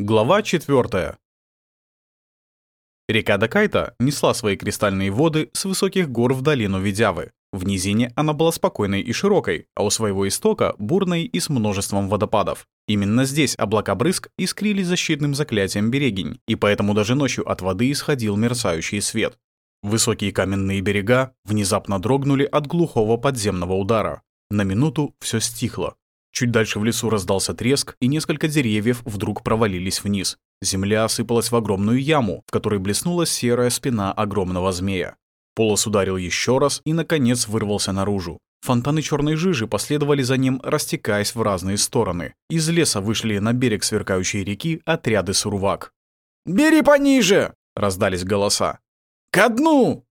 Глава 4. Река Дакайта несла свои кристальные воды с высоких гор в долину Видявы. В низине она была спокойной и широкой, а у своего истока — бурной и с множеством водопадов. Именно здесь облака брызг искрили защитным заклятием берегинь, и поэтому даже ночью от воды исходил мерцающий свет. Высокие каменные берега внезапно дрогнули от глухого подземного удара. На минуту все стихло. Чуть дальше в лесу раздался треск, и несколько деревьев вдруг провалились вниз. Земля осыпалась в огромную яму, в которой блеснула серая спина огромного змея. Полос ударил еще раз и, наконец, вырвался наружу. Фонтаны черной жижи последовали за ним, растекаясь в разные стороны. Из леса вышли на берег сверкающей реки отряды сурвак. «Бери пониже!» — раздались голоса. «Ко дну!»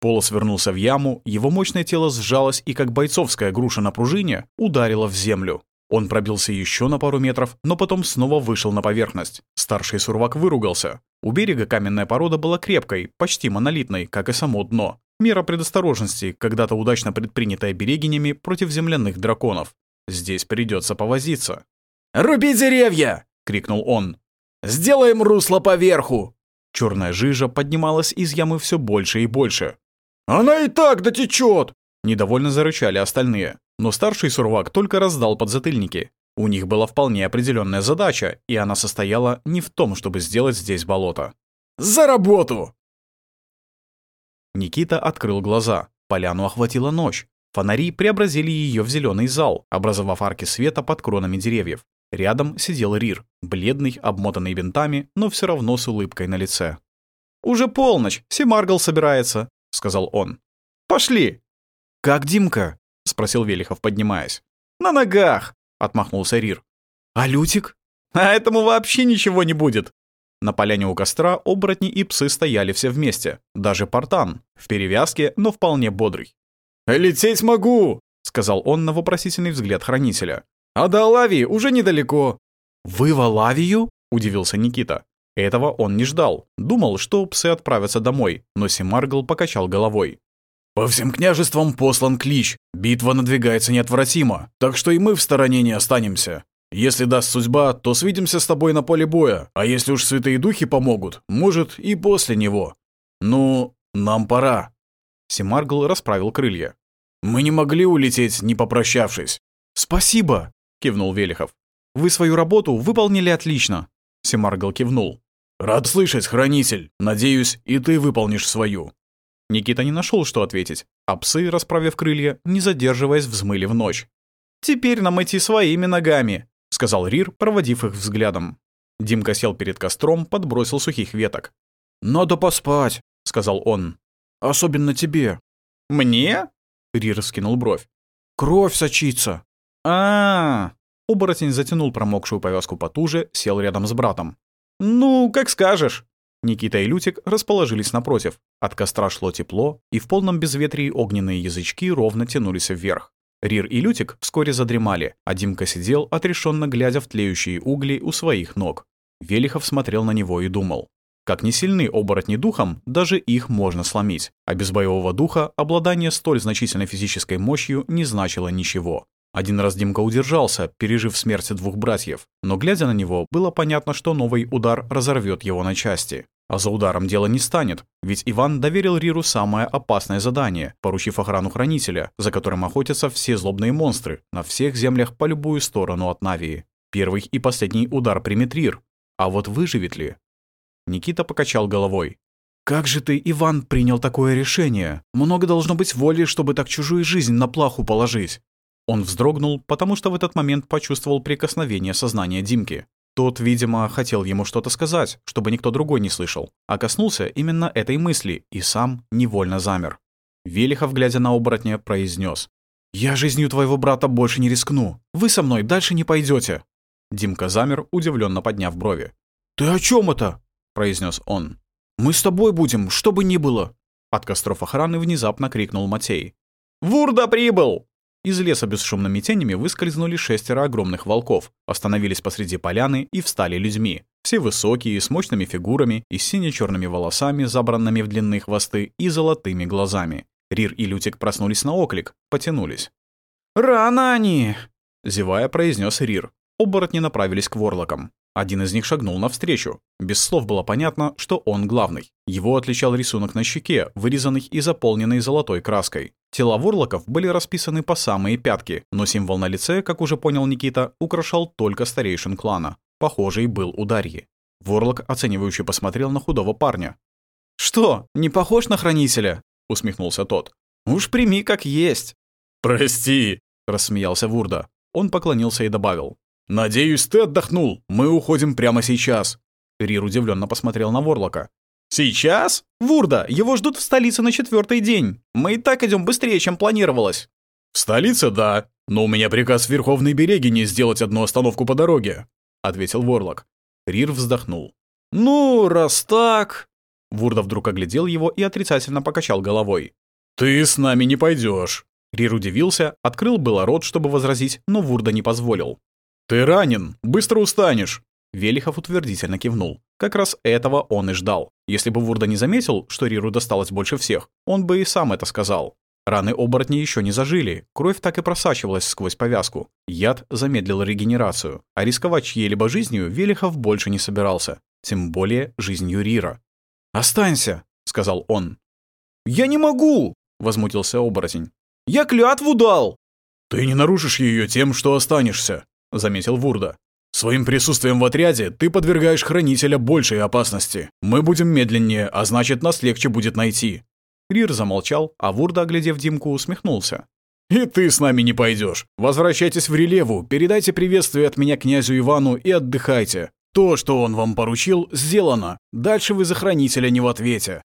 Полос вернулся в яму, его мощное тело сжалось и, как бойцовская груша на пружине, ударило в землю. Он пробился еще на пару метров, но потом снова вышел на поверхность. Старший сурвак выругался. У берега каменная порода была крепкой, почти монолитной, как и само дно. Мера предосторожности, когда-то удачно предпринятая берегинями против земляных драконов. Здесь придется повозиться. «Руби деревья!» — крикнул он. «Сделаем русло поверху!» Черная жижа поднималась из ямы все больше и больше. «Она и так дотечет!» Недовольно зарычали остальные. Но старший сурвак только раздал подзатыльники. У них была вполне определенная задача, и она состояла не в том, чтобы сделать здесь болото. «За работу!» Никита открыл глаза. Поляну охватила ночь. Фонари преобразили ее в зеленый зал, образовав арки света под кронами деревьев. Рядом сидел Рир, бледный, обмотанный бинтами, но все равно с улыбкой на лице. «Уже полночь, Семаргл собирается», — сказал он. «Пошли!» «Как Димка?» — спросил Велихов, поднимаясь. «На ногах!» — отмахнулся Рир. «А Лютик?» «А этому вообще ничего не будет!» На поляне у костра оборотни и псы стояли все вместе. Даже Портан, в перевязке, но вполне бодрый. «Лететь могу!» — сказал он на вопросительный взгляд хранителя. «А до Алавии уже недалеко». «Вы в Алавию?» — удивился Никита. Этого он не ждал. Думал, что псы отправятся домой, но Семаргл покачал головой. «По всем княжествам послан клич. Битва надвигается неотвратимо, так что и мы в стороне не останемся. Если даст судьба, то свидимся с тобой на поле боя, а если уж святые духи помогут, может, и после него. Ну, нам пора». Семаргл расправил крылья. «Мы не могли улететь, не попрощавшись». «Спасибо», — кивнул Велихов. «Вы свою работу выполнили отлично». Семаргл кивнул. «Рад слышать, хранитель. Надеюсь, и ты выполнишь свою». Никита не нашел, что ответить, а псы, расправив крылья, не задерживаясь, взмыли в ночь. «Теперь нам идти своими ногами», — сказал Рир, проводив их взглядом. Димка сел перед костром, подбросил сухих веток. «Надо поспать», — сказал он. «Особенно тебе». «Мне?» — Рир скинул бровь. «Кровь сочится». А, -а, -а Оборотень затянул промокшую повязку потуже, сел рядом с братом. «Ну, как скажешь». Никита и Лютик расположились напротив. От костра шло тепло, и в полном безветрии огненные язычки ровно тянулись вверх. Рир и Лютик вскоре задремали, а Димка сидел, отрешенно глядя в тлеющие угли у своих ног. Велихов смотрел на него и думал. Как не сильны оборотни духом, даже их можно сломить, а без боевого духа обладание столь значительной физической мощью не значило ничего. Один раз Димка удержался, пережив смерть двух братьев, но глядя на него, было понятно, что новый удар разорвет его на части. А за ударом дело не станет, ведь Иван доверил Риру самое опасное задание, поручив охрану Хранителя, за которым охотятся все злобные монстры на всех землях по любую сторону от Навии. Первый и последний удар примет Рир. А вот выживет ли? Никита покачал головой. «Как же ты, Иван, принял такое решение? Много должно быть воли, чтобы так чужую жизнь на плаху положить. Он вздрогнул, потому что в этот момент почувствовал прикосновение сознания Димки. Тот, видимо, хотел ему что-то сказать, чтобы никто другой не слышал, а коснулся именно этой мысли и сам невольно замер. Велихов, глядя на оборотня, произнес: «Я жизнью твоего брата больше не рискну. Вы со мной дальше не пойдете. Димка замер, удивленно подняв брови. «Ты о чем это?» — произнес он. «Мы с тобой будем, что бы ни было!» От костров охраны внезапно крикнул Матей. «Вурда прибыл!» Из леса бесшумными тенями выскользнули шестеро огромных волков, остановились посреди поляны и встали людьми. Все высокие, с мощными фигурами и сине-черными волосами, забранными в длинные хвосты и золотыми глазами. Рир и Лютик проснулись на оклик, потянулись. «Рано они!» — зевая произнес Рир. Оборотни направились к ворлокам. Один из них шагнул навстречу. Без слов было понятно, что он главный. Его отличал рисунок на щеке, вырезанный и заполненный золотой краской. Тела ворлоков были расписаны по самые пятки, но символ на лице, как уже понял Никита, украшал только старейшин клана. Похожий был у Дарьи. Ворлок оценивающе посмотрел на худого парня. «Что, не похож на хранителя?» — усмехнулся тот. «Уж прими как есть». «Прости», — рассмеялся Вурда. Он поклонился и добавил. «Надеюсь, ты отдохнул. Мы уходим прямо сейчас». Рир удивленно посмотрел на Ворлока. «Сейчас? Вурда, его ждут в столице на четвертый день. Мы и так идем быстрее, чем планировалось». «В столице, да. Но у меня приказ Верховной Береге не сделать одну остановку по дороге», — ответил Ворлок. Рир вздохнул. «Ну, раз так...» Вурда вдруг оглядел его и отрицательно покачал головой. «Ты с нами не пойдешь. Рир удивился, открыл было рот, чтобы возразить, но Вурда не позволил. «Ты ранен, быстро устанешь!» Велихов утвердительно кивнул. Как раз этого он и ждал. Если бы Вурда не заметил, что Риру досталось больше всех, он бы и сам это сказал. Раны оборотни еще не зажили, кровь так и просачивалась сквозь повязку. Яд замедлил регенерацию, а рисковать чьей-либо жизнью Велихов больше не собирался. Тем более жизнью Рира. «Останься!» — сказал он. «Я не могу!» — возмутился оборотень. «Я клятву дал!» «Ты не нарушишь ее тем, что останешься», — заметил Вурда. «Своим присутствием в отряде ты подвергаешь хранителя большей опасности. Мы будем медленнее, а значит, нас легче будет найти». Рир замолчал, а Вурда, оглядев Димку, усмехнулся. «И ты с нами не пойдешь. Возвращайтесь в Релеву, передайте приветствие от меня князю Ивану и отдыхайте. То, что он вам поручил, сделано. Дальше вы за хранителя не в ответе».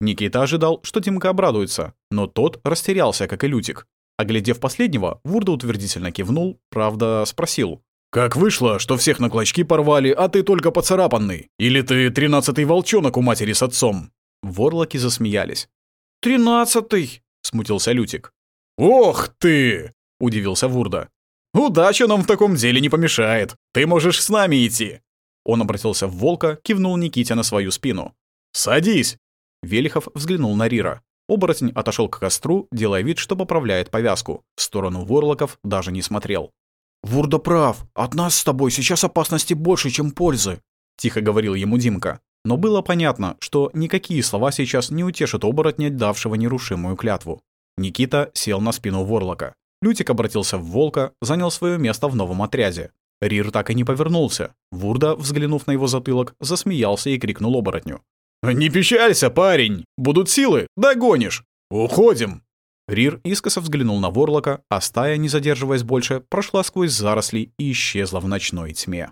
Никита ожидал, что Димка обрадуется, но тот растерялся, как и Лютик. Оглядев последнего, Вурда утвердительно кивнул, правда, спросил. «Как вышло, что всех на клочки порвали, а ты только поцарапанный? Или ты тринадцатый волчонок у матери с отцом?» Ворлоки засмеялись. «Тринадцатый!» — смутился Лютик. «Ох ты!» — удивился Вурда. «Удача нам в таком деле не помешает. Ты можешь с нами идти!» Он обратился в волка, кивнул Никите на свою спину. «Садись!» Велихов взглянул на Рира. Оборотень отошел к костру, делая вид, что поправляет повязку. В сторону ворлоков даже не смотрел. «Вурда прав. От нас с тобой сейчас опасности больше, чем пользы», — тихо говорил ему Димка. Но было понятно, что никакие слова сейчас не утешат оборотня, давшего нерушимую клятву. Никита сел на спину ворлока. Лютик обратился в волка, занял свое место в новом отряде. Рир так и не повернулся. Вурда, взглянув на его затылок, засмеялся и крикнул оборотню. «Не печалься, парень! Будут силы, догонишь! Уходим!» Рир искоса взглянул на Ворлока, а стая, не задерживаясь больше, прошла сквозь заросли и исчезла в ночной тьме.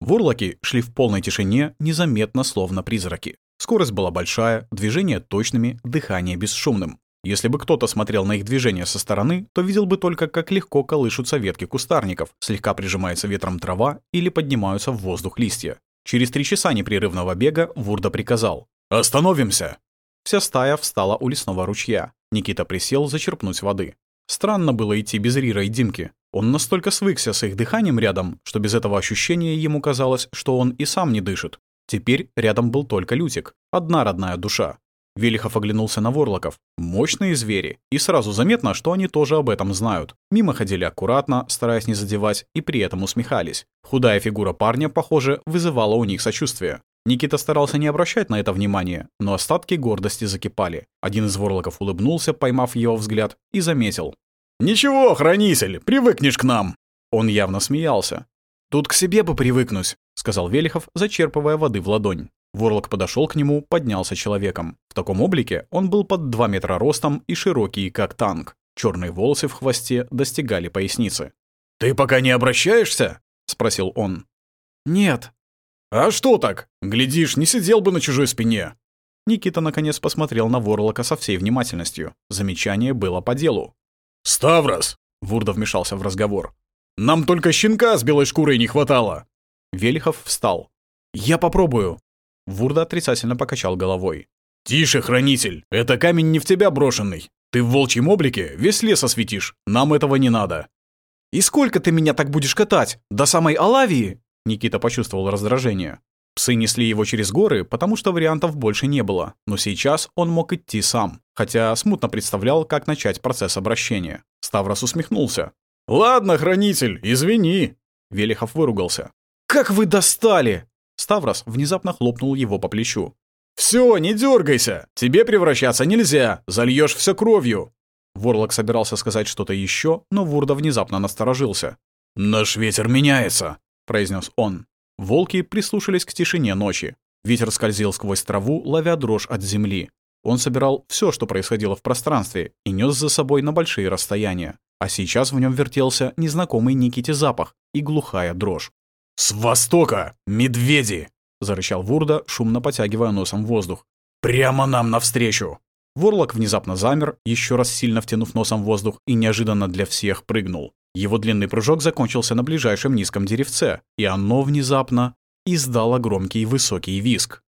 Ворлоки шли в полной тишине, незаметно, словно призраки. Скорость была большая, движения точными, дыхание бесшумным. Если бы кто-то смотрел на их движение со стороны, то видел бы только, как легко колышутся ветки кустарников, слегка прижимается ветром трава или поднимаются в воздух листья. Через три часа непрерывного бега Вурда приказал. «Остановимся!» Вся стая встала у лесного ручья. Никита присел зачерпнуть воды. Странно было идти без Рира и Димки. Он настолько свыкся с их дыханием рядом, что без этого ощущения ему казалось, что он и сам не дышит. Теперь рядом был только Лютик, одна родная душа. Велихов оглянулся на ворлоков. Мощные звери. И сразу заметно, что они тоже об этом знают. Мимо ходили аккуратно, стараясь не задевать, и при этом усмехались. Худая фигура парня, похоже, вызывала у них сочувствие. Никита старался не обращать на это внимания, но остатки гордости закипали. Один из ворлоков улыбнулся, поймав его взгляд, и заметил. «Ничего, хранитель, привыкнешь к нам!» Он явно смеялся. «Тут к себе бы привыкнуть», — сказал Велихов, зачерпывая воды в ладонь. Ворлок подошел к нему, поднялся человеком. В таком облике он был под 2 метра ростом и широкий, как танк. Черные волосы в хвосте достигали поясницы. «Ты пока не обращаешься?» — спросил он. «Нет». «А что так? Глядишь, не сидел бы на чужой спине». Никита наконец посмотрел на Ворлока со всей внимательностью. Замечание было по делу. «Ставрос!» — Вурда вмешался в разговор. «Нам только щенка с белой шкурой не хватало!» Велихов встал. «Я попробую!» Вурда отрицательно покачал головой. «Тише, хранитель! Это камень не в тебя брошенный. Ты в волчьем облике весь лес осветишь. Нам этого не надо». «И сколько ты меня так будешь катать? До самой Алавии?» Никита почувствовал раздражение. Псы несли его через горы, потому что вариантов больше не было, но сейчас он мог идти сам, хотя смутно представлял, как начать процесс обращения. Ставрос усмехнулся. «Ладно, хранитель, извини». Велихов выругался. «Как вы достали!» Ставрос внезапно хлопнул его по плечу. «Все, не дергайся! Тебе превращаться нельзя! Зальешь все кровью!» Ворлок собирался сказать что-то еще, но Вурда внезапно насторожился. «Наш ветер меняется», — произнес он. Волки прислушались к тишине ночи. Ветер скользил сквозь траву, ловя дрожь от земли. Он собирал все, что происходило в пространстве, и нес за собой на большие расстояния. А сейчас в нем вертелся незнакомый Никите запах и глухая дрожь. «С востока! Медведи!» — зарычал Вурда, шумно потягивая носом воздух. «Прямо нам навстречу!» Ворлок внезапно замер, еще раз сильно втянув носом воздух, и неожиданно для всех прыгнул. Его длинный прыжок закончился на ближайшем низком деревце, и оно внезапно издало громкий высокий виск.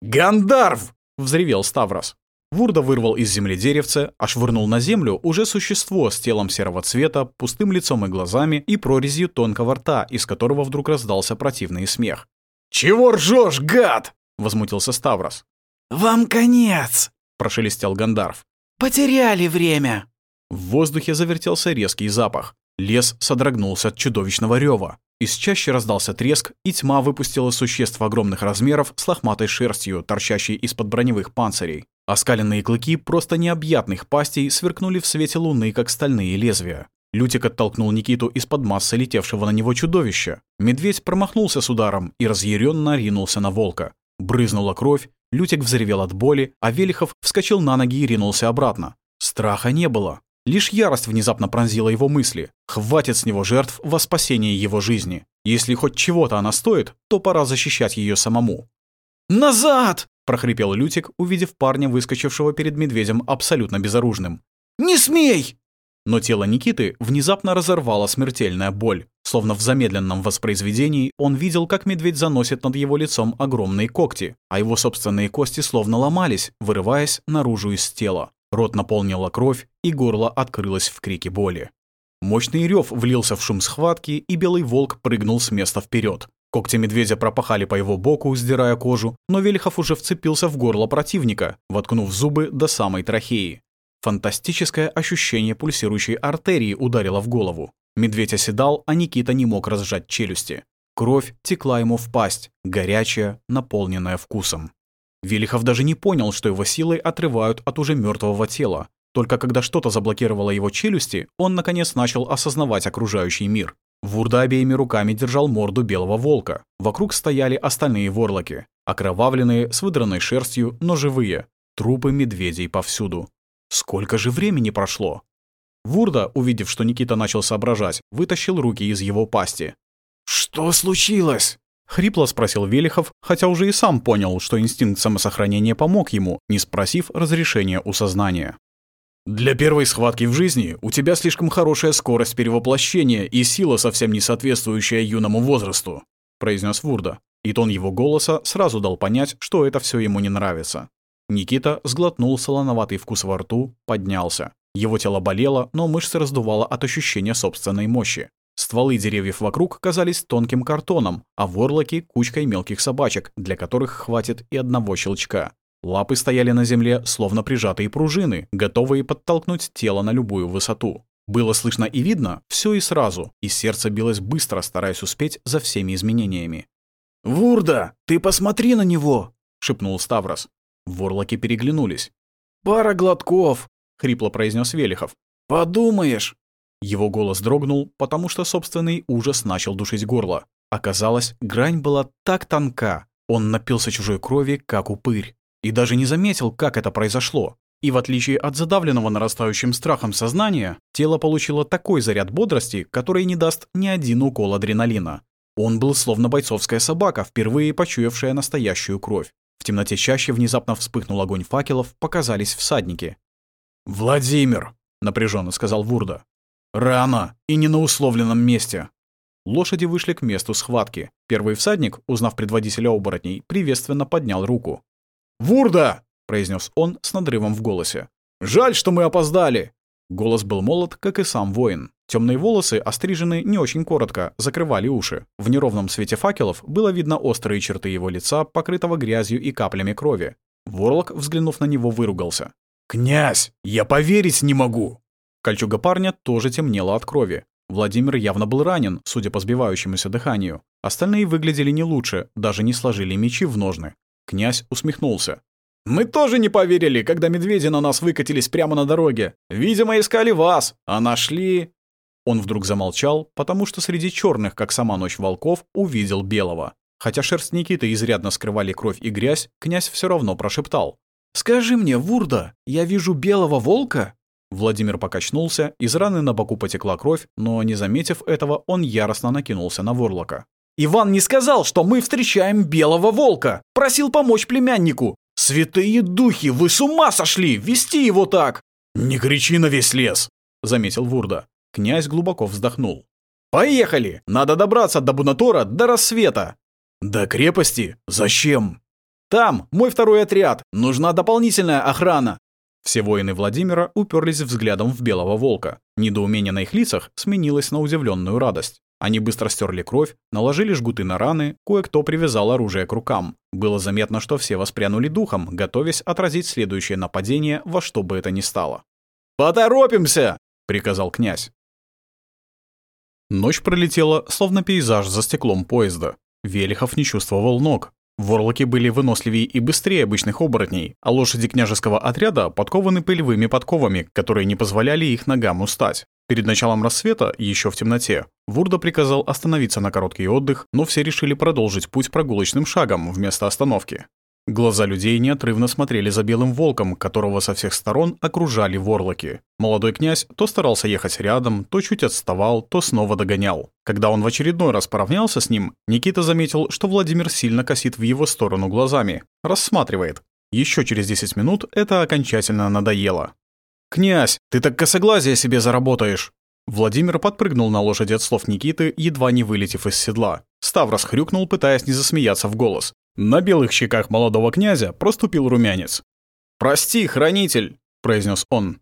«Гандарв!» — взревел Ставрос. Вурда вырвал из земли деревце, а швырнул на землю уже существо с телом серого цвета, пустым лицом и глазами и прорезью тонкого рта, из которого вдруг раздался противный смех. «Чего ржешь, гад?» — возмутился Ставрос. «Вам конец!» прошелестел Гандарф. «Потеряли время!» В воздухе завертелся резкий запах. Лес содрогнулся от чудовищного рева. Из чаще раздался треск, и тьма выпустила существ огромных размеров с лохматой шерстью, торчащей из-под броневых панцирей. Оскаленные клыки просто необъятных пастей сверкнули в свете луны, как стальные лезвия. Лютик оттолкнул Никиту из-под массы летевшего на него чудовища. Медведь промахнулся с ударом и разъяренно ринулся на волка. Брызнула кровь, Лютик взревел от боли, а Велихов вскочил на ноги и ринулся обратно. Страха не было. Лишь ярость внезапно пронзила его мысли. Хватит с него жертв во спасении его жизни. Если хоть чего-то она стоит, то пора защищать ее самому. «Назад!» — прохрипел Лютик, увидев парня, выскочившего перед медведем абсолютно безоружным. «Не смей!» Но тело Никиты внезапно разорвала смертельная боль. Словно в замедленном воспроизведении он видел, как медведь заносит над его лицом огромные когти, а его собственные кости словно ломались, вырываясь наружу из тела. Рот наполнила кровь, и горло открылось в крике боли. Мощный рев влился в шум схватки, и белый волк прыгнул с места вперед. Когти медведя пропахали по его боку, сдирая кожу, но Велихов уже вцепился в горло противника, воткнув зубы до самой трахеи. Фантастическое ощущение пульсирующей артерии ударило в голову. Медведь оседал, а Никита не мог разжать челюсти. Кровь текла ему в пасть, горячая, наполненная вкусом. Велихов даже не понял, что его силой отрывают от уже мертвого тела. Только когда что-то заблокировало его челюсти, он наконец начал осознавать окружающий мир. Вурда обеими руками держал морду белого волка. Вокруг стояли остальные ворлоки. Окровавленные, с выдранной шерстью, но живые. Трупы медведей повсюду. Сколько же времени прошло? Вурда, увидев, что Никита начал соображать, вытащил руки из его пасти. «Что случилось?» — хрипло спросил Велихов, хотя уже и сам понял, что инстинкт самосохранения помог ему, не спросив разрешения у сознания. «Для первой схватки в жизни у тебя слишком хорошая скорость перевоплощения и сила, совсем не соответствующая юному возрасту», — произнес Вурда. И тон его голоса сразу дал понять, что это все ему не нравится. Никита сглотнул солоноватый вкус во рту, поднялся. Его тело болело, но мышцы раздувало от ощущения собственной мощи. Стволы деревьев вокруг казались тонким картоном, а ворлоки — кучкой мелких собачек, для которых хватит и одного щелчка. Лапы стояли на земле, словно прижатые пружины, готовые подтолкнуть тело на любую высоту. Было слышно и видно все и сразу, и сердце билось быстро, стараясь успеть за всеми изменениями. «Вурда, ты посмотри на него!» — шепнул Ставрос. Ворлоки переглянулись. «Пара глотков», — хрипло произнес Велихов. «Подумаешь». Его голос дрогнул, потому что собственный ужас начал душить горло. Оказалось, грань была так тонка. Он напился чужой крови, как упырь. И даже не заметил, как это произошло. И в отличие от задавленного нарастающим страхом сознания, тело получило такой заряд бодрости, который не даст ни один укол адреналина. Он был словно бойцовская собака, впервые почуявшая настоящую кровь. В темноте чаще внезапно вспыхнул огонь факелов, показались всадники. «Владимир!» — напряженно сказал Вурда. «Рано и не на условленном месте». Лошади вышли к месту схватки. Первый всадник, узнав предводителя оборотней, приветственно поднял руку. «Вурда!» — произнес он с надрывом в голосе. «Жаль, что мы опоздали!» Голос был молод, как и сам воин. Темные волосы, острижены не очень коротко, закрывали уши. В неровном свете факелов было видно острые черты его лица, покрытого грязью и каплями крови. Ворлок, взглянув на него, выругался. «Князь, я поверить не могу!» Кольчуга парня тоже темнела от крови. Владимир явно был ранен, судя по сбивающемуся дыханию. Остальные выглядели не лучше, даже не сложили мечи в ножны. Князь усмехнулся. «Мы тоже не поверили, когда медведи на нас выкатились прямо на дороге. Видимо, искали вас, а нашли...» Он вдруг замолчал, потому что среди черных, как сама ночь волков, увидел белого. Хотя шерсть Никиты изрядно скрывали кровь и грязь, князь все равно прошептал. «Скажи мне, Вурда, я вижу белого волка?» Владимир покачнулся, из раны на боку потекла кровь, но, не заметив этого, он яростно накинулся на Ворлока. «Иван не сказал, что мы встречаем белого волка! Просил помочь племяннику! Святые духи, вы с ума сошли! Вести его так!» «Не кричи на весь лес!» — заметил Вурда. Князь глубоко вздохнул. «Поехали! Надо добраться до Бунатора до рассвета!» «До крепости? Зачем?» «Там мой второй отряд! Нужна дополнительная охрана!» Все воины Владимира уперлись взглядом в белого волка. Недоумение на их лицах сменилось на удивленную радость. Они быстро стерли кровь, наложили жгуты на раны, кое-кто привязал оружие к рукам. Было заметно, что все воспрянули духом, готовясь отразить следующее нападение во что бы это ни стало. «Поторопимся!» — приказал князь. Ночь пролетела, словно пейзаж за стеклом поезда. Велихов не чувствовал ног. Ворлоки были выносливее и быстрее обычных оборотней, а лошади княжеского отряда подкованы пылевыми подковами, которые не позволяли их ногам устать. Перед началом рассвета, еще в темноте, Вурда приказал остановиться на короткий отдых, но все решили продолжить путь прогулочным шагом вместо остановки. Глаза людей неотрывно смотрели за белым волком, которого со всех сторон окружали ворлоки. Молодой князь то старался ехать рядом, то чуть отставал, то снова догонял. Когда он в очередной раз поравнялся с ним, Никита заметил, что Владимир сильно косит в его сторону глазами. Рассматривает. Еще через 10 минут это окончательно надоело. «Князь, ты так косоглазие себе заработаешь!» Владимир подпрыгнул на лошади от слов Никиты, едва не вылетев из седла. Ставрос хрюкнул, пытаясь не засмеяться в голос. На белых щеках молодого князя проступил румянец. «Прости, хранитель!» — произнес он.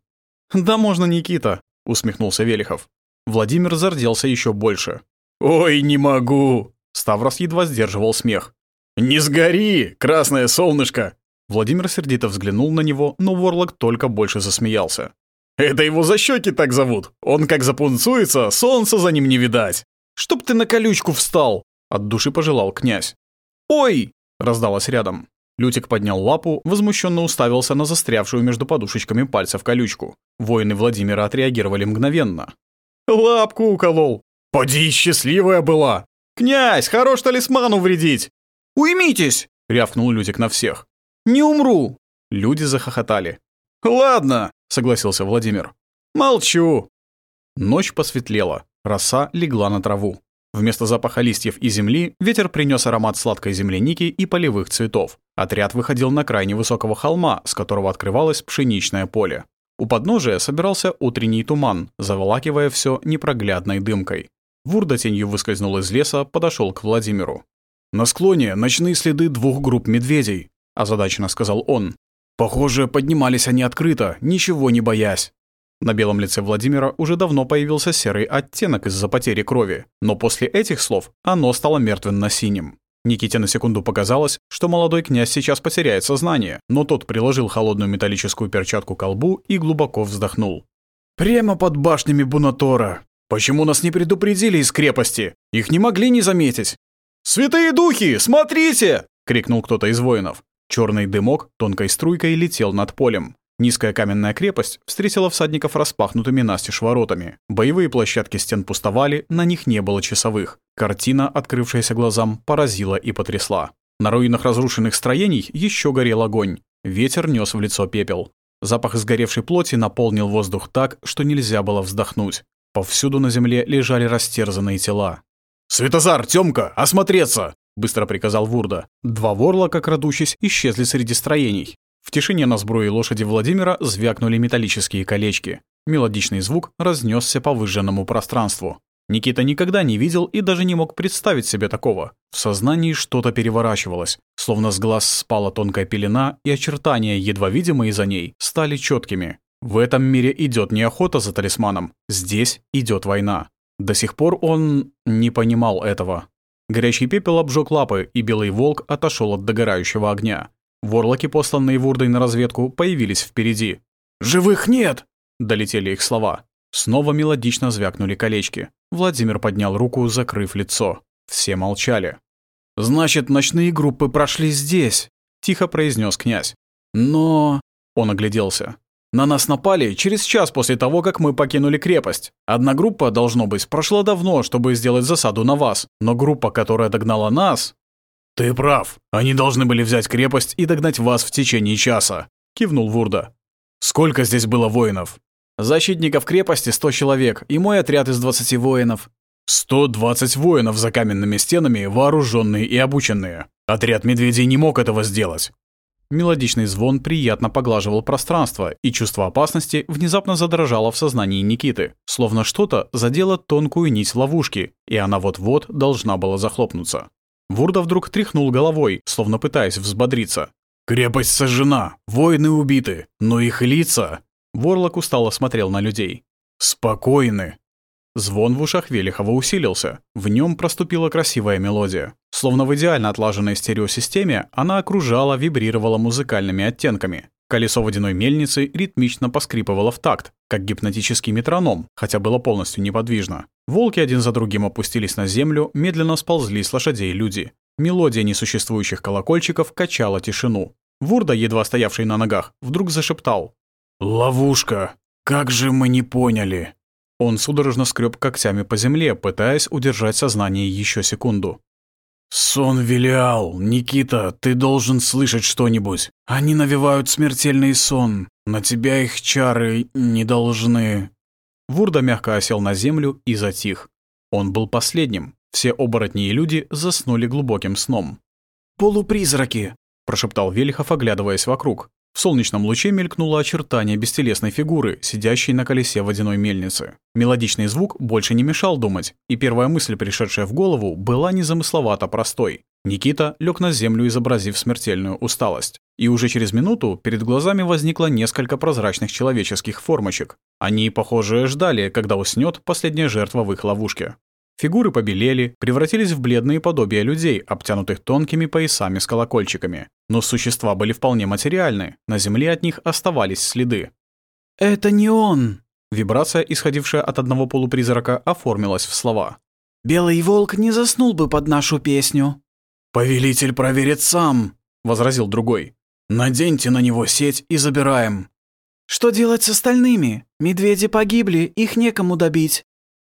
«Да можно, Никита!» — усмехнулся Велихов. Владимир зарделся еще больше. «Ой, не могу!» Ставрос едва сдерживал смех. «Не сгори, красное солнышко!» Владимир сердито взглянул на него, но Ворлок только больше засмеялся. «Это его за щеки так зовут. Он как запунцуется, солнца за ним не видать. Чтоб ты на колючку встал!» От души пожелал князь. «Ой!» Раздалось рядом. Лютик поднял лапу, возмущенно уставился на застрявшую между подушечками пальцев колючку. Воины Владимира отреагировали мгновенно. «Лапку уколол! Поди, счастливая была! Князь, хорош талисману вредить!» «Уймитесь!» — рявкнул Лютик на всех. «Не умру!» Люди захохотали. «Ладно!» — согласился Владимир. «Молчу!» Ночь посветлела, роса легла на траву. Вместо запаха листьев и земли ветер принес аромат сладкой земляники и полевых цветов. Отряд выходил на крайне высокого холма, с которого открывалось пшеничное поле. У подножия собирался утренний туман, заволакивая все непроглядной дымкой. Вурда тенью выскользнул из леса, подошел к Владимиру. «На склоне ночные следы двух групп медведей», — озадаченно сказал он. «Похоже, поднимались они открыто, ничего не боясь. На белом лице Владимира уже давно появился серый оттенок из-за потери крови, но после этих слов оно стало мертвенно-синим. Никите на секунду показалось, что молодой князь сейчас потеряет сознание, но тот приложил холодную металлическую перчатку к колбу и глубоко вздохнул. «Прямо под башнями Бунатора! Почему нас не предупредили из крепости? Их не могли не заметить!» «Святые духи, смотрите!» — крикнул кто-то из воинов. Черный дымок тонкой струйкой летел над полем. Низкая каменная крепость встретила всадников распахнутыми настежь воротами. Боевые площадки стен пустовали, на них не было часовых. Картина, открывшаяся глазам, поразила и потрясла. На руинах разрушенных строений еще горел огонь. Ветер нес в лицо пепел. Запах сгоревшей плоти наполнил воздух так, что нельзя было вздохнуть. Повсюду на земле лежали растерзанные тела. «Светозар, Тёмка, осмотреться!» — быстро приказал Вурда. Два ворлока, крадущись, исчезли среди строений. В тишине на сбруе лошади Владимира звякнули металлические колечки. Мелодичный звук разнесся по выжженному пространству. Никита никогда не видел и даже не мог представить себе такого. В сознании что-то переворачивалось, словно с глаз спала тонкая пелена, и очертания, едва видимые за ней, стали четкими. В этом мире идет не охота за талисманом, здесь идет война. До сих пор он не понимал этого. Горячий пепел обжег лапы, и белый волк отошел от догорающего огня. Ворлоки, посланные Вурдой на разведку, появились впереди. «Живых нет!» — долетели их слова. Снова мелодично звякнули колечки. Владимир поднял руку, закрыв лицо. Все молчали. «Значит, ночные группы прошли здесь», — тихо произнес князь. «Но...» — он огляделся. «На нас напали через час после того, как мы покинули крепость. Одна группа, должно быть, прошла давно, чтобы сделать засаду на вас, но группа, которая догнала нас...» «Ты прав. Они должны были взять крепость и догнать вас в течение часа», — кивнул Вурда. «Сколько здесь было воинов?» Защитников крепости 100 человек, и мой отряд из 20 воинов. 120 воинов за каменными стенами, вооруженные и обученные. Отряд медведей не мог этого сделать. Мелодичный звон приятно поглаживал пространство, и чувство опасности внезапно задрожало в сознании Никиты, словно что-то задело тонкую нить ловушки, и она вот-вот должна была захлопнуться. Вурда вдруг тряхнул головой, словно пытаясь взбодриться. «Крепость сожжена, воины убиты, но их лица...» Ворлок устало смотрел на людей. «Спокойны». Звон в ушах Велихова усилился. В нем проступила красивая мелодия. Словно в идеально отлаженной стереосистеме, она окружала, вибрировала музыкальными оттенками. Колесо водяной мельницы ритмично поскрипывало в такт, как гипнотический метроном, хотя было полностью неподвижно. Волки один за другим опустились на землю, медленно сползли с лошадей люди. Мелодия несуществующих колокольчиков качала тишину. Вурда, едва стоявший на ногах, вдруг зашептал. «Ловушка! Как же мы не поняли!» Он судорожно скреб когтями по земле, пытаясь удержать сознание еще секунду. «Сон Велиал! Никита, ты должен слышать что-нибудь! Они навевают смертельный сон! На тебя их чары не должны...» Вурда мягко осел на землю и затих. Он был последним. Все оборотни и люди заснули глубоким сном. «Полупризраки!» – прошептал Велихов, оглядываясь вокруг. В солнечном луче мелькнуло очертание бестелесной фигуры, сидящей на колесе водяной мельницы. Мелодичный звук больше не мешал думать, и первая мысль, пришедшая в голову, была незамысловато простой. Никита лег на землю, изобразив смертельную усталость. И уже через минуту перед глазами возникло несколько прозрачных человеческих формочек. Они, похоже, ждали, когда уснет последняя жертва в их ловушке. Фигуры побелели, превратились в бледные подобия людей, обтянутых тонкими поясами с колокольчиками. Но существа были вполне материальны, на земле от них оставались следы. «Это не он!» Вибрация, исходившая от одного полупризрака, оформилась в слова. «Белый волк не заснул бы под нашу песню». «Повелитель проверит сам», — возразил другой. «Наденьте на него сеть и забираем». «Что делать с остальными? Медведи погибли, их некому добить.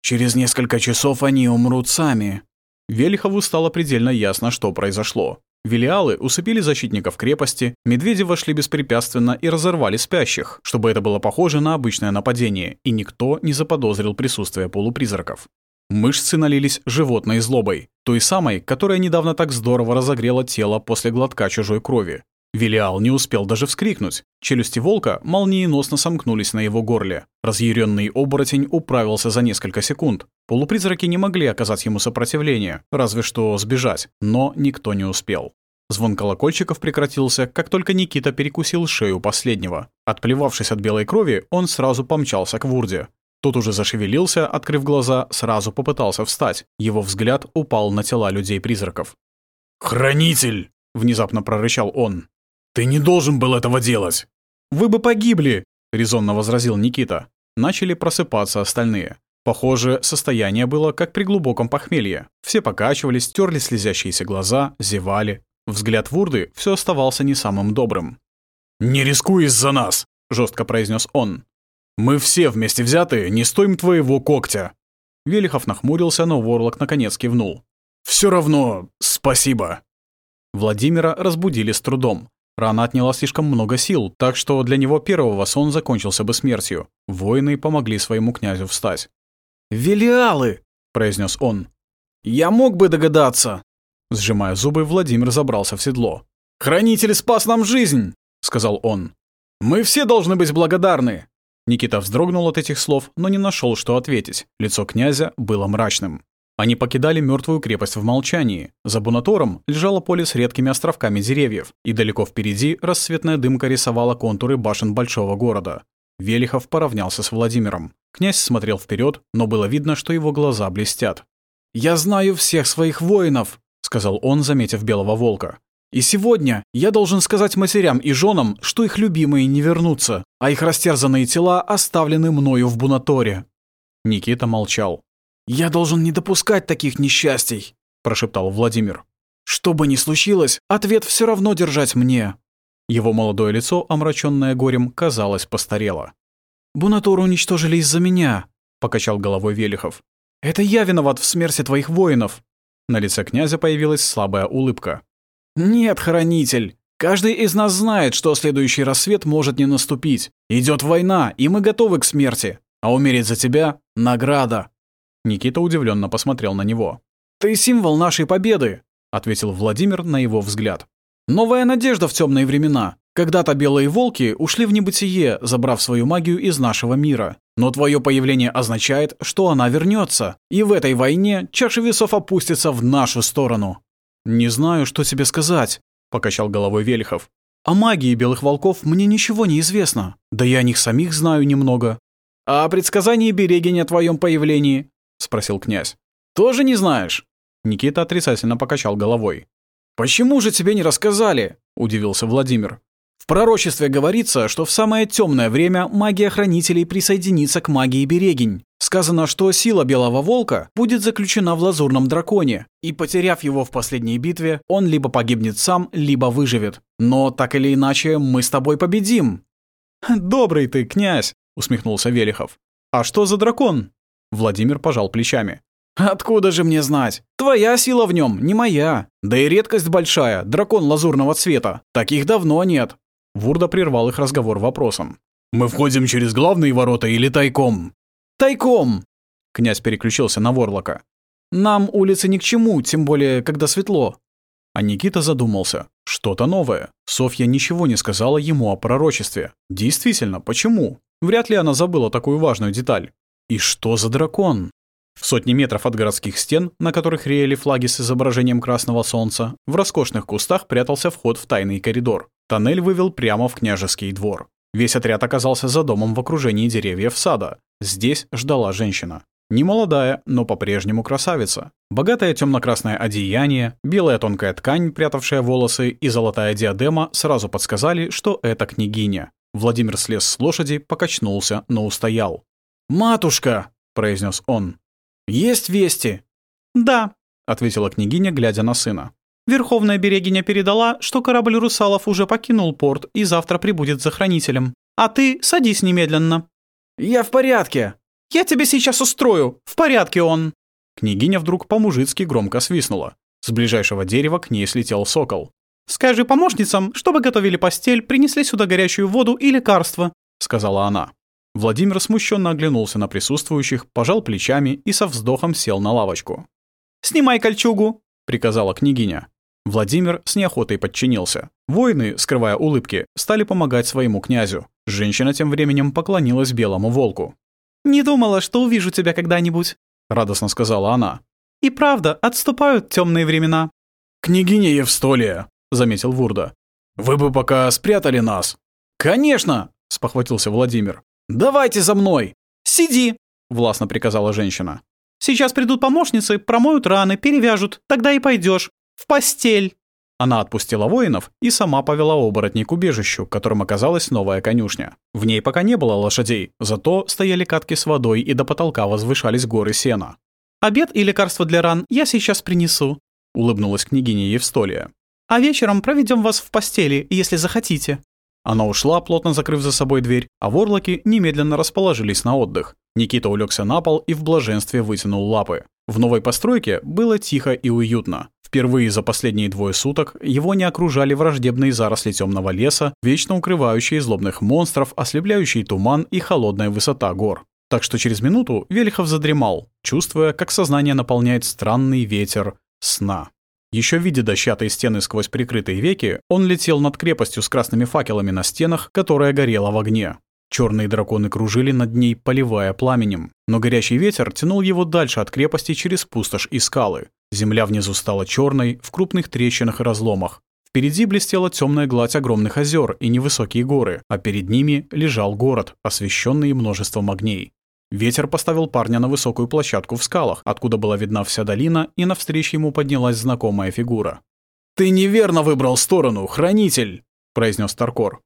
Через несколько часов они умрут сами». Велихову стало предельно ясно, что произошло. Велиалы усыпили защитников крепости, медведи вошли беспрепятственно и разорвали спящих, чтобы это было похоже на обычное нападение, и никто не заподозрил присутствие полупризраков. Мышцы налились животной злобой, той самой, которая недавно так здорово разогрела тело после глотка чужой крови. Велиал не успел даже вскрикнуть. Челюсти волка молниеносно сомкнулись на его горле. Разъяренный оборотень управился за несколько секунд. Полупризраки не могли оказать ему сопротивление, разве что сбежать, но никто не успел. Звон колокольчиков прекратился, как только Никита перекусил шею последнего. Отплевавшись от белой крови, он сразу помчался к Вурде. Тот уже зашевелился, открыв глаза, сразу попытался встать. Его взгляд упал на тела людей-призраков. «Хранитель!» — внезапно прорычал он. «Ты не должен был этого делать!» «Вы бы погибли!» — резонно возразил Никита. Начали просыпаться остальные. Похоже, состояние было как при глубоком похмелье. Все покачивались, терли слезящиеся глаза, зевали. Взгляд Вурды все оставался не самым добрым. «Не рискуй из-за нас!» — жестко произнес он. «Мы все вместе взятые не стоим твоего когтя!» Велихов нахмурился, но Ворлок наконец кивнул. «Все равно спасибо!» Владимира разбудили с трудом. Рана отняла слишком много сил, так что для него первого сон закончился бы смертью. Воины помогли своему князю встать. «Велиалы!» — произнес он. «Я мог бы догадаться!» Сжимая зубы, Владимир забрался в седло. «Хранитель спас нам жизнь!» — сказал он. «Мы все должны быть благодарны!» Никита вздрогнул от этих слов, но не нашел, что ответить. Лицо князя было мрачным. Они покидали мертвую крепость в молчании. За Бунатором лежало поле с редкими островками деревьев, и далеко впереди рассветная дымка рисовала контуры башен большого города. Велихов поравнялся с Владимиром. Князь смотрел вперед, но было видно, что его глаза блестят. «Я знаю всех своих воинов», — сказал он, заметив белого волка. И сегодня я должен сказать матерям и женам, что их любимые не вернутся, а их растерзанные тела оставлены мною в Бунаторе». Никита молчал. «Я должен не допускать таких несчастий», — прошептал Владимир. «Что бы ни случилось, ответ все равно держать мне». Его молодое лицо, омраченное горем, казалось, постарело. «Бунатору уничтожили из-за меня», — покачал головой Велихов. «Это я виноват в смерти твоих воинов». На лице князя появилась слабая улыбка. «Нет, хранитель, каждый из нас знает, что следующий рассвет может не наступить. Идет война, и мы готовы к смерти. А умереть за тебя — награда». Никита удивленно посмотрел на него. «Ты символ нашей победы», — ответил Владимир на его взгляд. «Новая надежда в темные времена. Когда-то белые волки ушли в небытие, забрав свою магию из нашего мира. Но твое появление означает, что она вернется, и в этой войне чаша весов опустится в нашу сторону». «Не знаю, что тебе сказать», — покачал головой Велихов. «О магии белых волков мне ничего не известно. Да я о них самих знаю немного». «А о предсказании Берегиня о твоем появлении?» — спросил князь. «Тоже не знаешь?» Никита отрицательно покачал головой. «Почему же тебе не рассказали?» — удивился Владимир. «В пророчестве говорится, что в самое темное время магия хранителей присоединится к магии берегинь. Сказано, что сила Белого Волка будет заключена в Лазурном Драконе, и, потеряв его в последней битве, он либо погибнет сам, либо выживет. Но, так или иначе, мы с тобой победим». «Добрый ты, князь!» — усмехнулся Велихов. «А что за дракон?» Владимир пожал плечами. «Откуда же мне знать? Твоя сила в нем, не моя. Да и редкость большая, дракон лазурного цвета. Таких давно нет». Вурда прервал их разговор вопросом. «Мы входим через главные ворота или тайком?» «Тайком!» Князь переключился на Ворлока. «Нам улицы ни к чему, тем более, когда светло». А Никита задумался. Что-то новое. Софья ничего не сказала ему о пророчестве. Действительно, почему? Вряд ли она забыла такую важную деталь. И что за дракон? В сотни метров от городских стен, на которых реяли флаги с изображением красного солнца, в роскошных кустах прятался вход в тайный коридор. Тоннель вывел прямо в княжеский двор. Весь отряд оказался за домом в окружении деревьев сада. Здесь ждала женщина. Немолодая, но по-прежнему красавица. Богатое темно-красное одеяние, белая тонкая ткань, прятавшая волосы, и золотая диадема сразу подсказали, что это княгиня. Владимир слез с лошади, покачнулся, но устоял. «Матушка!» — произнес он. «Есть вести?» «Да», — ответила княгиня, глядя на сына. «Верховная берегиня передала, что корабль русалов уже покинул порт и завтра прибудет за хранителем. А ты садись немедленно». «Я в порядке». «Я тебе сейчас устрою. В порядке он». Княгиня вдруг по-мужицки громко свистнула. С ближайшего дерева к ней слетел сокол. «Скажи помощницам, чтобы готовили постель, принесли сюда горячую воду и лекарства», — сказала она. Владимир смущенно оглянулся на присутствующих, пожал плечами и со вздохом сел на лавочку. «Снимай кольчугу!» — приказала княгиня. Владимир с неохотой подчинился. Воины, скрывая улыбки, стали помогать своему князю. Женщина тем временем поклонилась белому волку. «Не думала, что увижу тебя когда-нибудь», — радостно сказала она. «И правда, отступают темные времена». «Княгиня Евстолия», — заметил Вурда. «Вы бы пока спрятали нас». «Конечно!» — спохватился Владимир. «Давайте за мной!» «Сиди!» — властно приказала женщина. «Сейчас придут помощницы, промоют раны, перевяжут, тогда и пойдешь. В постель!» Она отпустила воинов и сама повела оборотней к убежищу, которым оказалась новая конюшня. В ней пока не было лошадей, зато стояли катки с водой и до потолка возвышались горы сена. «Обед и лекарства для ран я сейчас принесу», — улыбнулась княгиня Евстолия. «А вечером проведем вас в постели, если захотите». Она ушла, плотно закрыв за собой дверь, а ворлоки немедленно расположились на отдых. Никита улегся на пол и в блаженстве вытянул лапы. В новой постройке было тихо и уютно. Впервые за последние двое суток его не окружали враждебные заросли темного леса, вечно укрывающие злобных монстров, ослепляющий туман и холодная высота гор. Так что через минуту Велихов задремал, чувствуя, как сознание наполняет странный ветер сна. Еще видя дощатые стены сквозь прикрытые веки, он летел над крепостью с красными факелами на стенах, которая горела в огне. Черные драконы кружили над ней, поливая пламенем. Но горячий ветер тянул его дальше от крепости через пустошь и скалы. Земля внизу стала черной, в крупных трещинах и разломах. Впереди блестела темная гладь огромных озер и невысокие горы, а перед ними лежал город, освещенный множеством огней. Ветер поставил парня на высокую площадку в скалах, откуда была видна вся долина, и навстречу ему поднялась знакомая фигура. «Ты неверно выбрал сторону, хранитель», — произнес Таркор.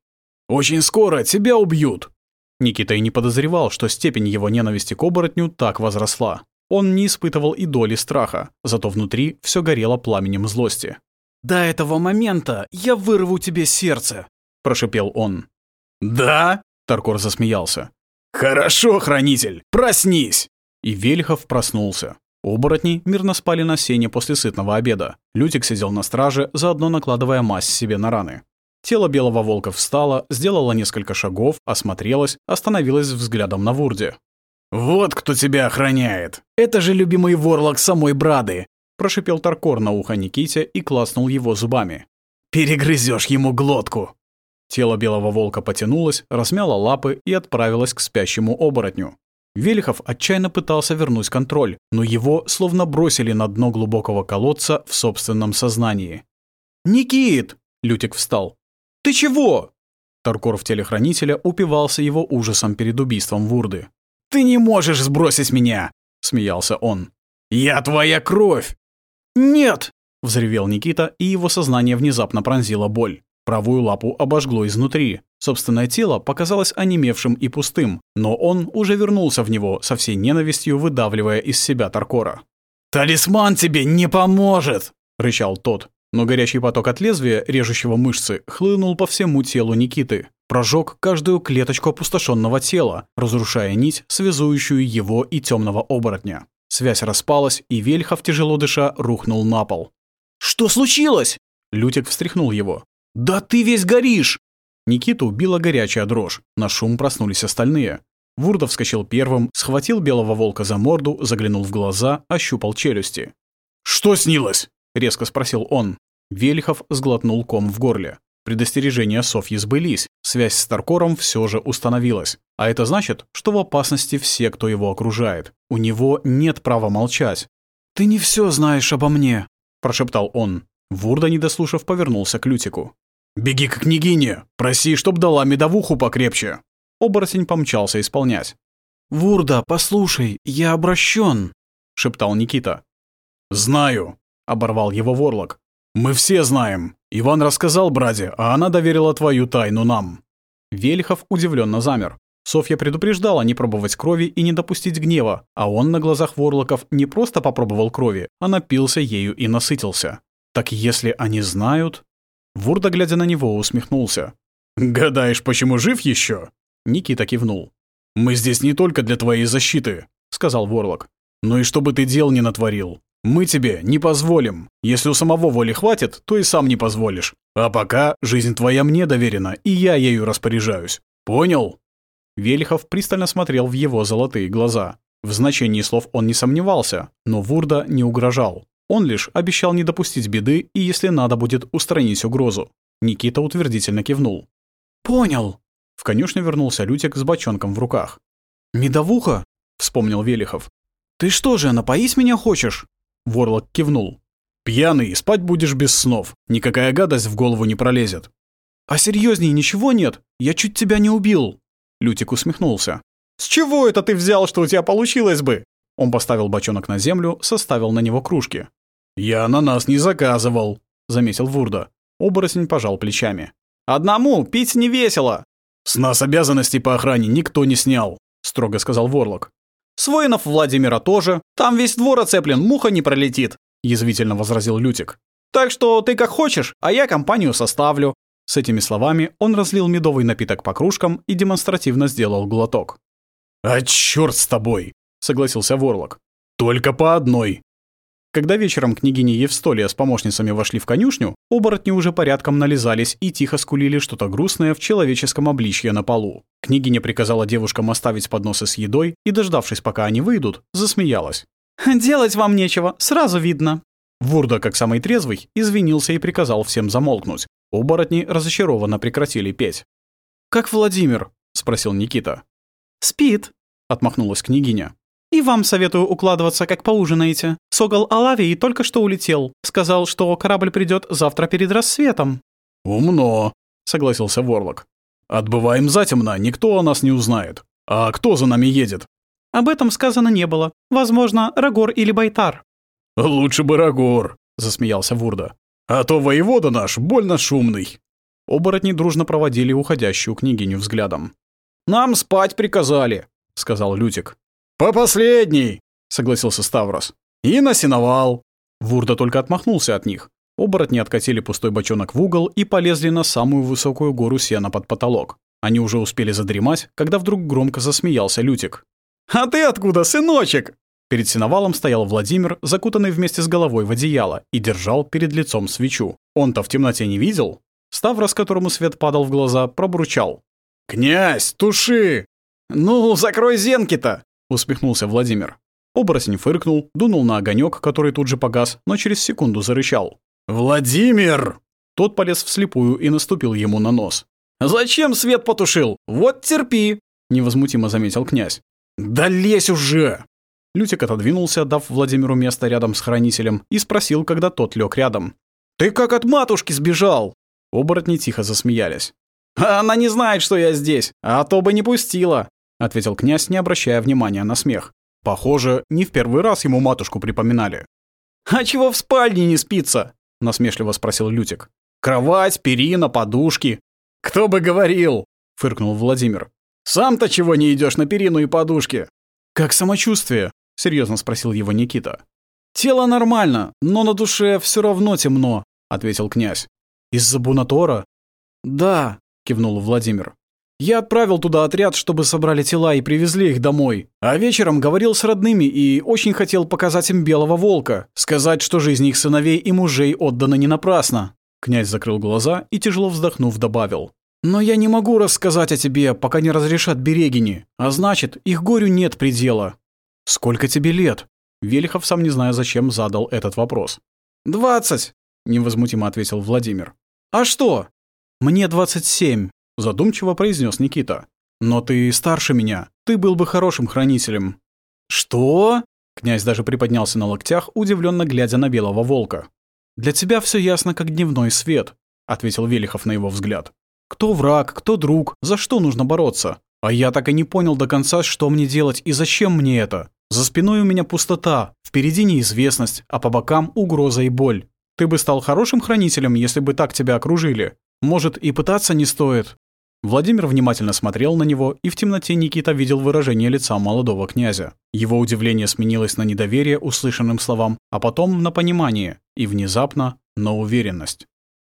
«Очень скоро тебя убьют». Никита и не подозревал, что степень его ненависти к оборотню так возросла. Он не испытывал и доли страха, зато внутри все горело пламенем злости. «До этого момента я вырву тебе сердце», — прошипел он. «Да?» — Таркор засмеялся. «Хорошо, хранитель, проснись!» И Вельхов проснулся. Оборотни мирно спали на сене после сытного обеда. Лютик сидел на страже, заодно накладывая мазь себе на раны. Тело белого волка встало, сделало несколько шагов, осмотрелось, остановилось взглядом на Вурде. «Вот кто тебя охраняет! Это же любимый ворлок самой Брады!» Прошипел Таркор на ухо Никите и класнул его зубами. «Перегрызешь ему глотку!» Тело белого волка потянулось, размяло лапы и отправилось к спящему оборотню. Велихов отчаянно пытался вернуть контроль, но его словно бросили на дно глубокого колодца в собственном сознании. «Никит!» — Лютик встал. «Ты чего?» Таркор в телохранителя упивался его ужасом перед убийством Вурды. «Ты не можешь сбросить меня!» — смеялся он. «Я твоя кровь!» «Нет!» — взревел Никита, и его сознание внезапно пронзила боль. Правую лапу обожгло изнутри. Собственное тело показалось онемевшим и пустым, но он уже вернулся в него со всей ненавистью, выдавливая из себя Таркора. «Талисман тебе не поможет!» — рычал тот. Но горячий поток от лезвия, режущего мышцы, хлынул по всему телу Никиты. Прожег каждую клеточку опустошенного тела, разрушая нить, связующую его и темного оборотня. Связь распалась, и Вельхов, тяжело дыша, рухнул на пол. «Что случилось?» Лютик встряхнул его. «Да ты весь горишь!» Никиту убила горячая дрожь. На шум проснулись остальные. Вурда вскочил первым, схватил белого волка за морду, заглянул в глаза, ощупал челюсти. «Что снилось?» — резко спросил он. Велихов сглотнул ком в горле. Предостережения Софьи сбылись, связь с Таркором все же установилась. А это значит, что в опасности все, кто его окружает. У него нет права молчать. «Ты не все знаешь обо мне», — прошептал он. Вурда, не дослушав, повернулся к Лютику. «Беги к княгине! Проси, чтоб дала медовуху покрепче!» Оборотень помчался исполнять. «Вурда, послушай, я обращен, шептал Никита. «Знаю», — оборвал его ворлок. «Мы все знаем. Иван рассказал браде, а она доверила твою тайну нам». Велихов удивленно замер. Софья предупреждала не пробовать крови и не допустить гнева, а он на глазах ворлоков не просто попробовал крови, а напился ею и насытился. Так если они знают... Вурда, глядя на него, усмехнулся. «Гадаешь, почему жив еще? Никита кивнул. «Мы здесь не только для твоей защиты», — сказал Ворлок. «Но и чтобы ты дел не натворил. Мы тебе не позволим. Если у самого воли хватит, то и сам не позволишь. А пока жизнь твоя мне доверена, и я ею распоряжаюсь. Понял?» Велихов пристально смотрел в его золотые глаза. В значении слов он не сомневался, но Вурда не угрожал. Он лишь обещал не допустить беды и, если надо будет, устранить угрозу. Никита утвердительно кивнул. «Понял». В конюшню вернулся Лютик с бочонком в руках. «Медовуха?» — вспомнил Велихов. «Ты что же, напоить меня хочешь?» Ворлок кивнул. «Пьяный, спать будешь без снов. Никакая гадость в голову не пролезет». «А серьезней ничего нет? Я чуть тебя не убил». Лютик усмехнулся. «С чего это ты взял, что у тебя получилось бы?» Он поставил бочонок на землю, составил на него кружки. «Я на нас не заказывал», — заметил Вурда. Оборотень пожал плечами. «Одному пить не весело». «С нас обязанностей по охране никто не снял», — строго сказал Ворлок. «С воинов Владимира тоже. Там весь двор оцеплен, муха не пролетит», — язвительно возразил Лютик. «Так что ты как хочешь, а я компанию составлю». С этими словами он разлил медовый напиток по кружкам и демонстративно сделал глоток. «А чёрт с тобой!» — согласился Ворлок. «Только по одной. Когда вечером княгиня Евстолия с помощницами вошли в конюшню, оборотни уже порядком нализались и тихо скулили что-то грустное в человеческом обличье на полу. Княгиня приказала девушкам оставить подносы с едой и, дождавшись, пока они выйдут, засмеялась. «Делать вам нечего, сразу видно». Вурда, как самый трезвый, извинился и приказал всем замолкнуть. Оборотни разочарованно прекратили петь. «Как Владимир?» — спросил Никита. «Спит», — отмахнулась княгиня. «И вам советую укладываться, как поужинаете. Согол Алавий только что улетел. Сказал, что корабль придет завтра перед рассветом». «Умно», — согласился Ворлок. «Отбываем затемно, никто о нас не узнает. А кто за нами едет?» «Об этом сказано не было. Возможно, Рагор или Байтар». «Лучше бы Рагор», — засмеялся Вурда. а то воевода наш больно шумный». Оборотни дружно проводили уходящую княгиню взглядом. «Нам спать приказали», — сказал Лютик. «По последней», — согласился Ставрос. «И на сеновал». Вурда только отмахнулся от них. Оборотни откатили пустой бочонок в угол и полезли на самую высокую гору сена под потолок. Они уже успели задремать, когда вдруг громко засмеялся Лютик. «А ты откуда, сыночек?» Перед сеновалом стоял Владимир, закутанный вместе с головой в одеяло, и держал перед лицом свечу. Он-то в темноте не видел. Ставрос, которому свет падал в глаза, пробурчал. «Князь, туши!» «Ну, закрой зенки-то!» — усмехнулся Владимир. Оборотень фыркнул, дунул на огонек, который тут же погас, но через секунду зарычал. «Владимир!» Тот полез вслепую и наступил ему на нос. «Зачем свет потушил? Вот терпи!» — невозмутимо заметил князь. «Да лезь уже!» Лютик отодвинулся, дав Владимиру место рядом с хранителем, и спросил, когда тот лег рядом. «Ты как от матушки сбежал!» Оборотни тихо засмеялись. «Она не знает, что я здесь, а то бы не пустила», — ответил князь, не обращая внимания на смех. Похоже, не в первый раз ему матушку припоминали. «А чего в спальне не спится?» — насмешливо спросил Лютик. «Кровать, перина, подушки». «Кто бы говорил?» — фыркнул Владимир. «Сам-то чего не идешь на перину и подушки?» «Как самочувствие?» — серьезно спросил его Никита. «Тело нормально, но на душе все равно темно», — ответил князь. «Из-за Бунатора?» «Да», — кивнул Владимир. «Я отправил туда отряд, чтобы собрали тела и привезли их домой. А вечером говорил с родными и очень хотел показать им белого волка, сказать, что жизнь их сыновей и мужей отдана не напрасно». Князь закрыл глаза и, тяжело вздохнув, добавил. «Но я не могу рассказать о тебе, пока не разрешат берегини, а значит, их горю нет предела». «Сколько тебе лет?» Велихов, сам не зная зачем, задал этот вопрос. «Двадцать», — невозмутимо ответил Владимир. «А что?» «Мне двадцать семь», — задумчиво произнес Никита. «Но ты старше меня. Ты был бы хорошим хранителем». «Что?» Князь даже приподнялся на локтях, удивленно глядя на белого волка. «Для тебя все ясно, как дневной свет», — ответил Велихов на его взгляд. «Кто враг, кто друг, за что нужно бороться? А я так и не понял до конца, что мне делать и зачем мне это. За спиной у меня пустота, впереди неизвестность, а по бокам угроза и боль. Ты бы стал хорошим хранителем, если бы так тебя окружили. Может, и пытаться не стоит». Владимир внимательно смотрел на него, и в темноте Никита видел выражение лица молодого князя. Его удивление сменилось на недоверие услышанным словам, а потом на понимание, и внезапно на уверенность.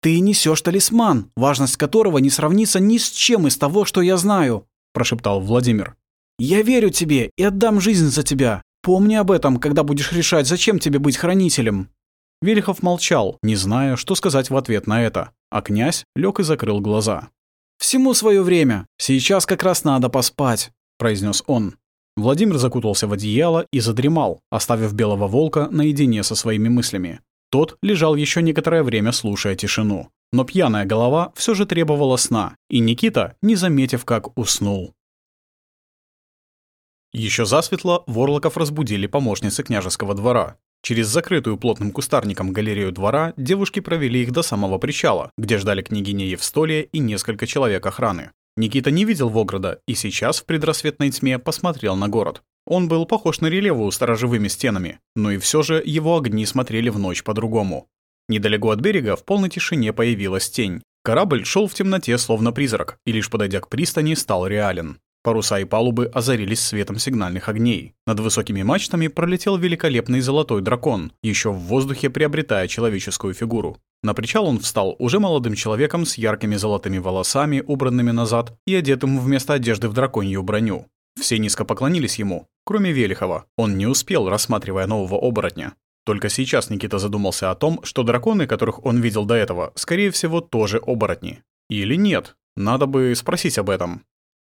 «Ты несешь талисман, важность которого не сравнится ни с чем из того, что я знаю», – прошептал Владимир. «Я верю тебе и отдам жизнь за тебя. Помни об этом, когда будешь решать, зачем тебе быть хранителем». Велихов молчал, не зная, что сказать в ответ на это, а князь лег и закрыл глаза. «Всему свое время. Сейчас как раз надо поспать», — произнес он. Владимир закутался в одеяло и задремал, оставив белого волка наедине со своими мыслями. Тот лежал еще некоторое время, слушая тишину. Но пьяная голова все же требовала сна, и Никита, не заметив, как уснул. Еще засветло Ворлоков разбудили помощницы княжеского двора. Через закрытую плотным кустарником галерею двора девушки провели их до самого причала, где ждали княгиня Евстолия и несколько человек охраны. Никита не видел Вограда и сейчас в предрассветной тьме посмотрел на город. Он был похож на релеву сторожевыми стенами, но и все же его огни смотрели в ночь по-другому. Недалеко от берега в полной тишине появилась тень. Корабль шел в темноте, словно призрак, и лишь подойдя к пристани, стал реален. Паруса и палубы озарились светом сигнальных огней. Над высокими мачтами пролетел великолепный золотой дракон, еще в воздухе приобретая человеческую фигуру. На причал он встал уже молодым человеком с яркими золотыми волосами, убранными назад, и одетым вместо одежды в драконью броню. Все низко поклонились ему, кроме Велихова. Он не успел, рассматривая нового оборотня. Только сейчас Никита задумался о том, что драконы, которых он видел до этого, скорее всего, тоже оборотни. Или нет? Надо бы спросить об этом.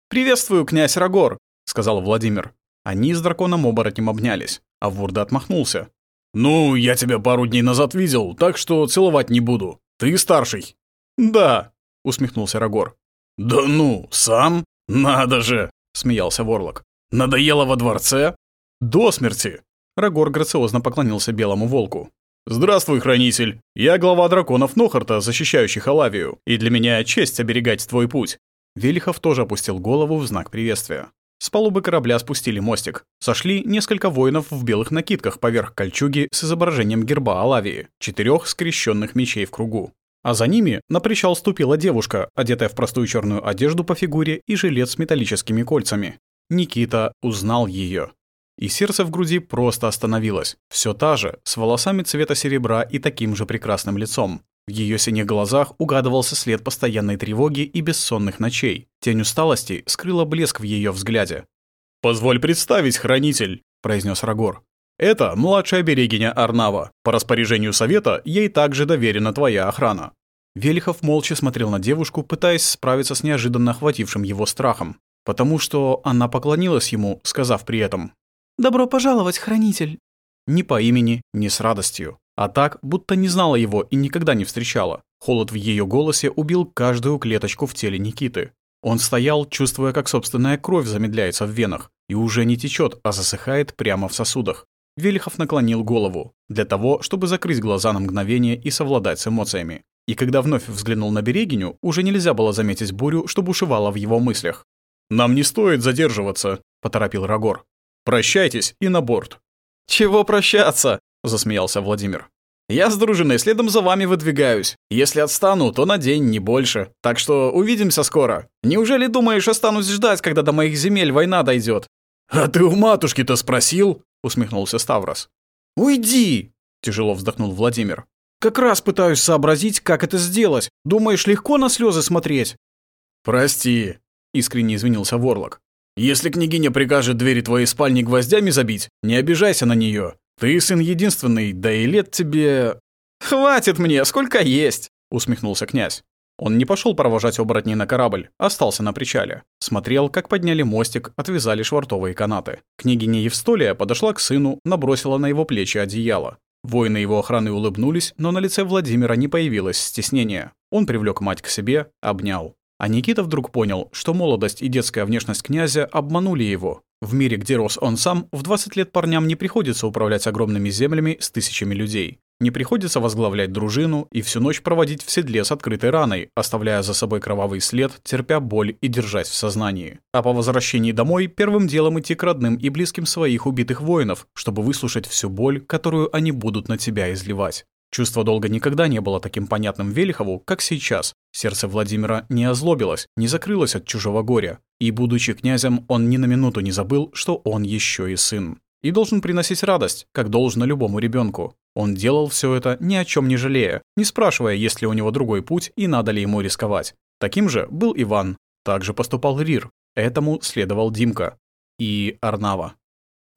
«Приветствую, князь Рагор», — сказал Владимир. Они с драконом-оборотнем обнялись, а Вурда отмахнулся. «Ну, я тебя пару дней назад видел, так что целовать не буду. Ты старший». «Да», — усмехнулся Рагор. «Да ну, сам? Надо же!» — смеялся Ворлок. «Надоело во дворце?» «До смерти!» Рагор грациозно поклонился белому волку. «Здравствуй, хранитель. Я глава драконов Нохарта, защищающих Алавию, и для меня честь оберегать твой путь. Велихов тоже опустил голову в знак приветствия. С палубы корабля спустили мостик. Сошли несколько воинов в белых накидках поверх кольчуги с изображением герба Алавии, четырех скрещенных мечей в кругу. А за ними на причал ступила девушка, одетая в простую черную одежду по фигуре и жилет с металлическими кольцами. Никита узнал ее. И сердце в груди просто остановилось. Все та же, с волосами цвета серебра и таким же прекрасным лицом. В ее синих глазах угадывался след постоянной тревоги и бессонных ночей. Тень усталости скрыла блеск в ее взгляде. «Позволь представить, хранитель», — произнес Рагор. «Это младшая берегиня Арнава. По распоряжению совета ей также доверена твоя охрана». Велихов молча смотрел на девушку, пытаясь справиться с неожиданно охватившим его страхом. Потому что она поклонилась ему, сказав при этом «Добро пожаловать, хранитель!» Ни по имени, ни с радостью а так, будто не знала его и никогда не встречала. Холод в ее голосе убил каждую клеточку в теле Никиты. Он стоял, чувствуя, как собственная кровь замедляется в венах, и уже не течет, а засыхает прямо в сосудах. Велихов наклонил голову, для того, чтобы закрыть глаза на мгновение и совладать с эмоциями. И когда вновь взглянул на Берегиню, уже нельзя было заметить бурю, что бушевала в его мыслях. «Нам не стоит задерживаться», — поторопил Рагор. «Прощайтесь и на борт». «Чего прощаться?» — засмеялся Владимир. «Я с дружиной следом за вами выдвигаюсь. Если отстану, то на день, не больше. Так что увидимся скоро. Неужели думаешь, останусь ждать, когда до моих земель война дойдет? «А ты у матушки-то спросил?» — усмехнулся Ставрос. «Уйди!» — тяжело вздохнул Владимир. «Как раз пытаюсь сообразить, как это сделать. Думаешь, легко на слезы смотреть?» «Прости», — искренне извинился Ворлок. «Если княгиня прикажет двери твоей спальни гвоздями забить, не обижайся на нее. «Ты сын единственный, да и лет тебе...» «Хватит мне, сколько есть!» — усмехнулся князь. Он не пошел провожать оборотней на корабль, остался на причале. Смотрел, как подняли мостик, отвязали швартовые канаты. Княгиня Евстолия подошла к сыну, набросила на его плечи одеяло. Воины его охраны улыбнулись, но на лице Владимира не появилось стеснения. Он привлек мать к себе, обнял. А Никита вдруг понял, что молодость и детская внешность князя обманули его. В мире, где рос он сам, в 20 лет парням не приходится управлять огромными землями с тысячами людей. Не приходится возглавлять дружину и всю ночь проводить в седле с открытой раной, оставляя за собой кровавый след, терпя боль и держась в сознании. А по возвращении домой первым делом идти к родным и близким своих убитых воинов, чтобы выслушать всю боль, которую они будут на тебя изливать. Чувство долга никогда не было таким понятным Велихову, как сейчас. Сердце Владимира не озлобилось, не закрылось от чужого горя. И, будучи князем, он ни на минуту не забыл, что он еще и сын. И должен приносить радость, как должно любому ребенку. Он делал все это ни о чем не жалея, не спрашивая, есть ли у него другой путь и надо ли ему рисковать. Таким же был Иван. Также поступал Рир. Этому следовал Димка. И Арнава.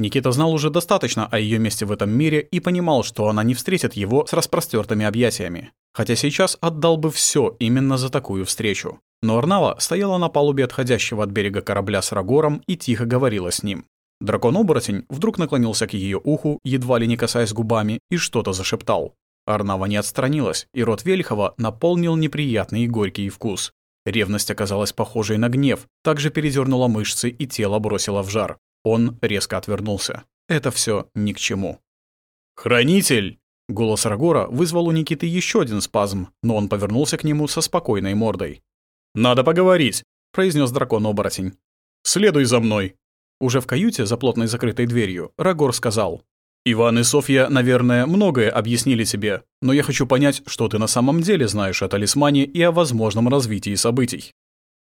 Никита знал уже достаточно о ее месте в этом мире и понимал, что она не встретит его с распростертыми объятиями. Хотя сейчас отдал бы все именно за такую встречу. Но Арнава стояла на палубе отходящего от берега корабля с Рагором и тихо говорила с ним. Дракон-оборотень вдруг наклонился к ее уху, едва ли не касаясь губами, и что-то зашептал. Арнава не отстранилась, и рот Велихова наполнил неприятный и горький вкус. Ревность оказалась похожей на гнев, также передернула мышцы и тело бросило в жар. Он резко отвернулся. Это все ни к чему. «Хранитель!» Голос Рагора вызвал у Никиты еще один спазм, но он повернулся к нему со спокойной мордой. «Надо поговорить», — произнес дракон-оборотень. «Следуй за мной». Уже в каюте, за плотной закрытой дверью, Рагор сказал. «Иван и Софья, наверное, многое объяснили тебе, но я хочу понять, что ты на самом деле знаешь о талисмане и о возможном развитии событий».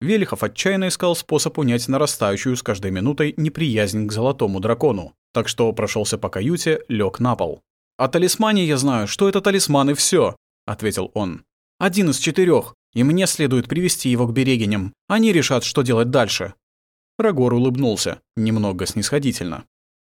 Велихов отчаянно искал способ унять нарастающую с каждой минутой неприязнь к золотому дракону, так что прошелся по каюте, лег на пол. «О талисмане я знаю, что это талисман и все, ответил он. «Один из четырех, и мне следует привести его к берегиням. Они решат, что делать дальше». Рагор улыбнулся, немного снисходительно.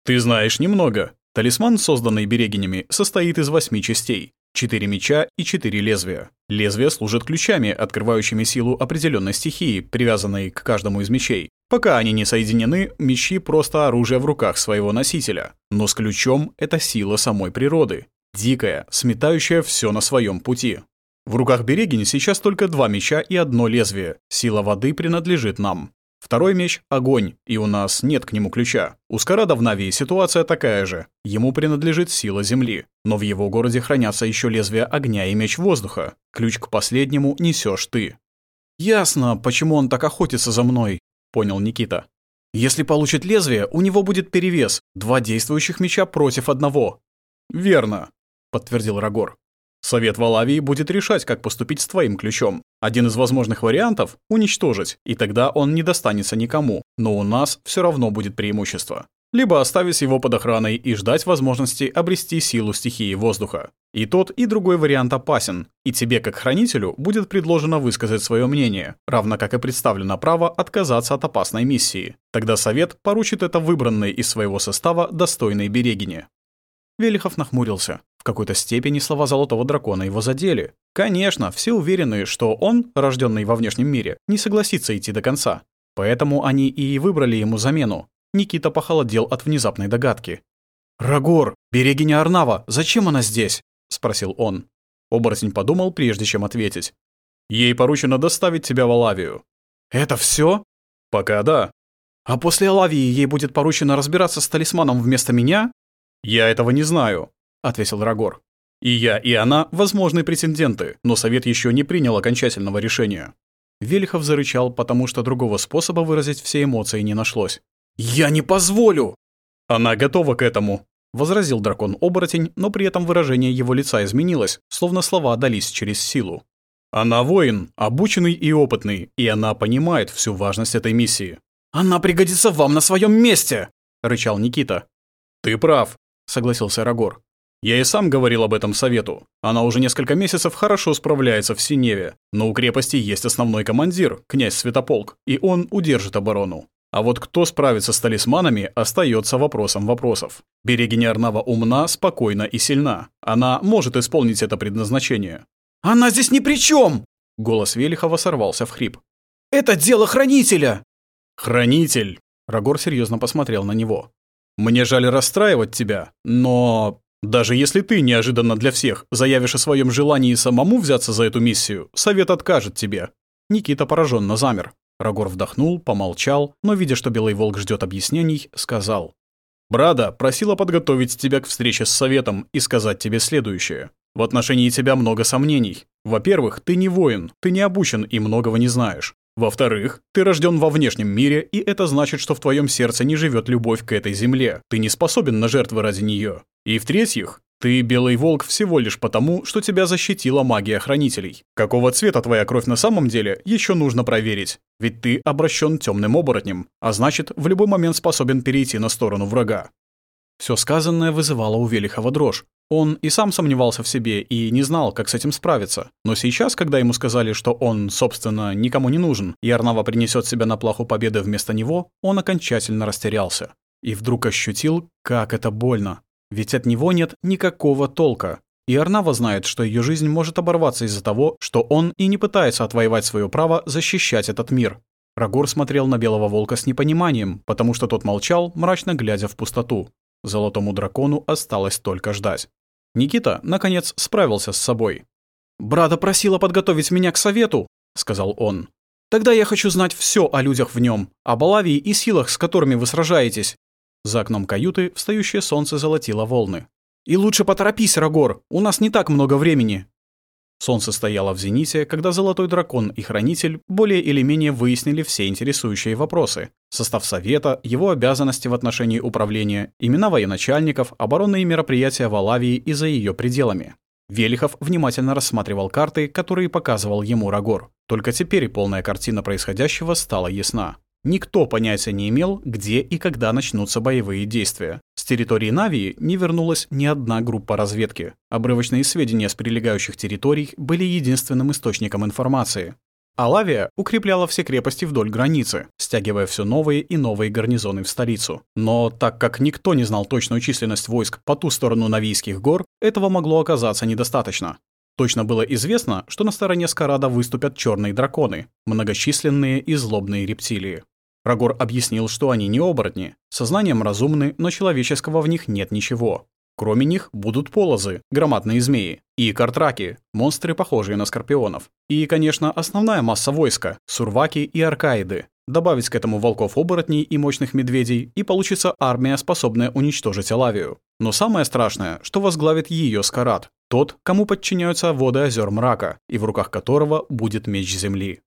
«Ты знаешь немного. Талисман, созданный берегинями, состоит из восьми частей. Четыре меча и четыре лезвия. Лезвия служат ключами, открывающими силу определенной стихии, привязанной к каждому из мечей. Пока они не соединены, мечи — просто оружие в руках своего носителя. Но с ключом — это сила самой природы. Дикая, сметающая все на своем пути. В руках Берегини сейчас только два меча и одно лезвие. Сила воды принадлежит нам. Второй меч — огонь, и у нас нет к нему ключа. У Скарада в Навии ситуация такая же. Ему принадлежит сила земли. Но в его городе хранятся еще лезвия огня и меч воздуха. Ключ к последнему несешь ты. «Ясно, почему он так охотится за мной», — понял Никита. Если получит лезвие, у него будет перевес. Два действующих меча против одного. Верно, подтвердил Рагор. Совет Валавии будет решать, как поступить с твоим ключом. Один из возможных вариантов — уничтожить, и тогда он не достанется никому, но у нас все равно будет преимущество. Либо оставить его под охраной и ждать возможности обрести силу стихии воздуха. И тот, и другой вариант опасен, и тебе, как хранителю, будет предложено высказать свое мнение, равно как и представлено право отказаться от опасной миссии. Тогда совет поручит это выбранной из своего состава достойной берегине. Велихов нахмурился. В какой-то степени слова Золотого Дракона его задели. Конечно, все уверены, что он, рожденный во внешнем мире, не согласится идти до конца. Поэтому они и выбрали ему замену. Никита похолодел от внезапной догадки. «Рагор, берегиня Арнава, зачем она здесь?» — спросил он. Оборотень подумал, прежде чем ответить. «Ей поручено доставить тебя в Алавию». «Это все? «Пока да». «А после Алавии ей будет поручено разбираться с талисманом вместо меня?» «Я этого не знаю», — ответил Рагор. «И я, и она — возможные претенденты, но совет еще не принял окончательного решения». Велихов зарычал, потому что другого способа выразить все эмоции не нашлось. «Я не позволю!» «Она готова к этому», — возразил дракон-оборотень, но при этом выражение его лица изменилось, словно слова дались через силу. «Она воин, обученный и опытный, и она понимает всю важность этой миссии». «Она пригодится вам на своем месте!» — рычал Никита. «Ты прав», — согласился Рагор. «Я и сам говорил об этом совету. Она уже несколько месяцев хорошо справляется в Синеве, но у крепости есть основной командир, князь Святополк, и он удержит оборону. А вот кто справится с талисманами, остается вопросом вопросов. Берегиня Арнава умна, спокойна и сильна. Она может исполнить это предназначение. «Она здесь ни при чем! Голос Велихова сорвался в хрип. «Это дело хранителя!» «Хранитель!» Рагор серьезно посмотрел на него. «Мне жаль расстраивать тебя, но даже если ты неожиданно для всех заявишь о своем желании самому взяться за эту миссию, совет откажет тебе». Никита пораженно замер. Рагор вдохнул, помолчал, но, видя, что Белый Волк ждет объяснений, сказал. «Брада просила подготовить тебя к встрече с Советом и сказать тебе следующее. В отношении тебя много сомнений. Во-первых, ты не воин, ты не обучен и многого не знаешь. Во-вторых, ты рожден во внешнем мире, и это значит, что в твоем сердце не живет любовь к этой земле. Ты не способен на жертвы ради нее. И в-третьих, ты белый волк всего лишь потому, что тебя защитила магия хранителей. Какого цвета твоя кровь на самом деле, еще нужно проверить. Ведь ты обращен темным оборотнем, а значит, в любой момент способен перейти на сторону врага. Все сказанное вызывало у Велихова дрожь. Он и сам сомневался в себе и не знал, как с этим справиться. Но сейчас, когда ему сказали, что он, собственно, никому не нужен, и Арнава принесет себя на плаху победы вместо него, он окончательно растерялся. И вдруг ощутил, как это больно. Ведь от него нет никакого толка. И Арнава знает, что ее жизнь может оборваться из-за того, что он и не пытается отвоевать свое право защищать этот мир. Рагор смотрел на Белого Волка с непониманием, потому что тот молчал, мрачно глядя в пустоту. Золотому дракону осталось только ждать. Никита, наконец, справился с собой. «Брада просила подготовить меня к совету», — сказал он. «Тогда я хочу знать все о людях в нем, о Балавии и силах, с которыми вы сражаетесь. За окном каюты встающее солнце золотило волны. «И лучше поторопись, Рагор, у нас не так много времени». Солнце стояло в зените, когда Золотой Дракон и Хранитель более или менее выяснили все интересующие вопросы. Состав Совета, его обязанности в отношении управления, имена военачальников, оборонные мероприятия в Алавии и за ее пределами. Велихов внимательно рассматривал карты, которые показывал ему Рагор. Только теперь полная картина происходящего стала ясна. Никто понятия не имел, где и когда начнутся боевые действия. С территории Навии не вернулась ни одна группа разведки. Обрывочные сведения с прилегающих территорий были единственным источником информации. Алавия укрепляла все крепости вдоль границы, стягивая все новые и новые гарнизоны в столицу. Но так как никто не знал точную численность войск по ту сторону Навийских гор, этого могло оказаться недостаточно. Точно было известно, что на стороне Скарада выступят черные драконы, многочисленные и злобные рептилии. Рагор объяснил, что они не оборотни, сознанием разумны, но человеческого в них нет ничего. Кроме них будут полозы, громадные змеи, и картраки, монстры, похожие на скорпионов. И, конечно, основная масса войска — сурваки и аркаиды. Добавить к этому волков-оборотней и мощных медведей, и получится армия, способная уничтожить Алавию. Но самое страшное, что возглавит ее Скарат, тот, кому подчиняются воды озер мрака, и в руках которого будет меч земли.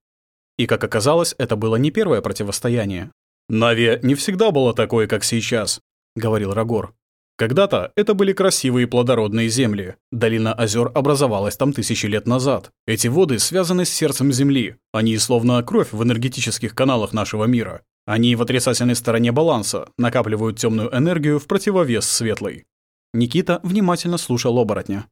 И, как оказалось, это было не первое противостояние. «Навия не всегда была такой, как сейчас», — говорил Рагор. Когда-то это были красивые плодородные земли. Долина озер образовалась там тысячи лет назад. Эти воды связаны с сердцем Земли. Они словно кровь в энергетических каналах нашего мира. Они в отрицательной стороне баланса, накапливают темную энергию в противовес светлой. Никита внимательно слушал оборотня.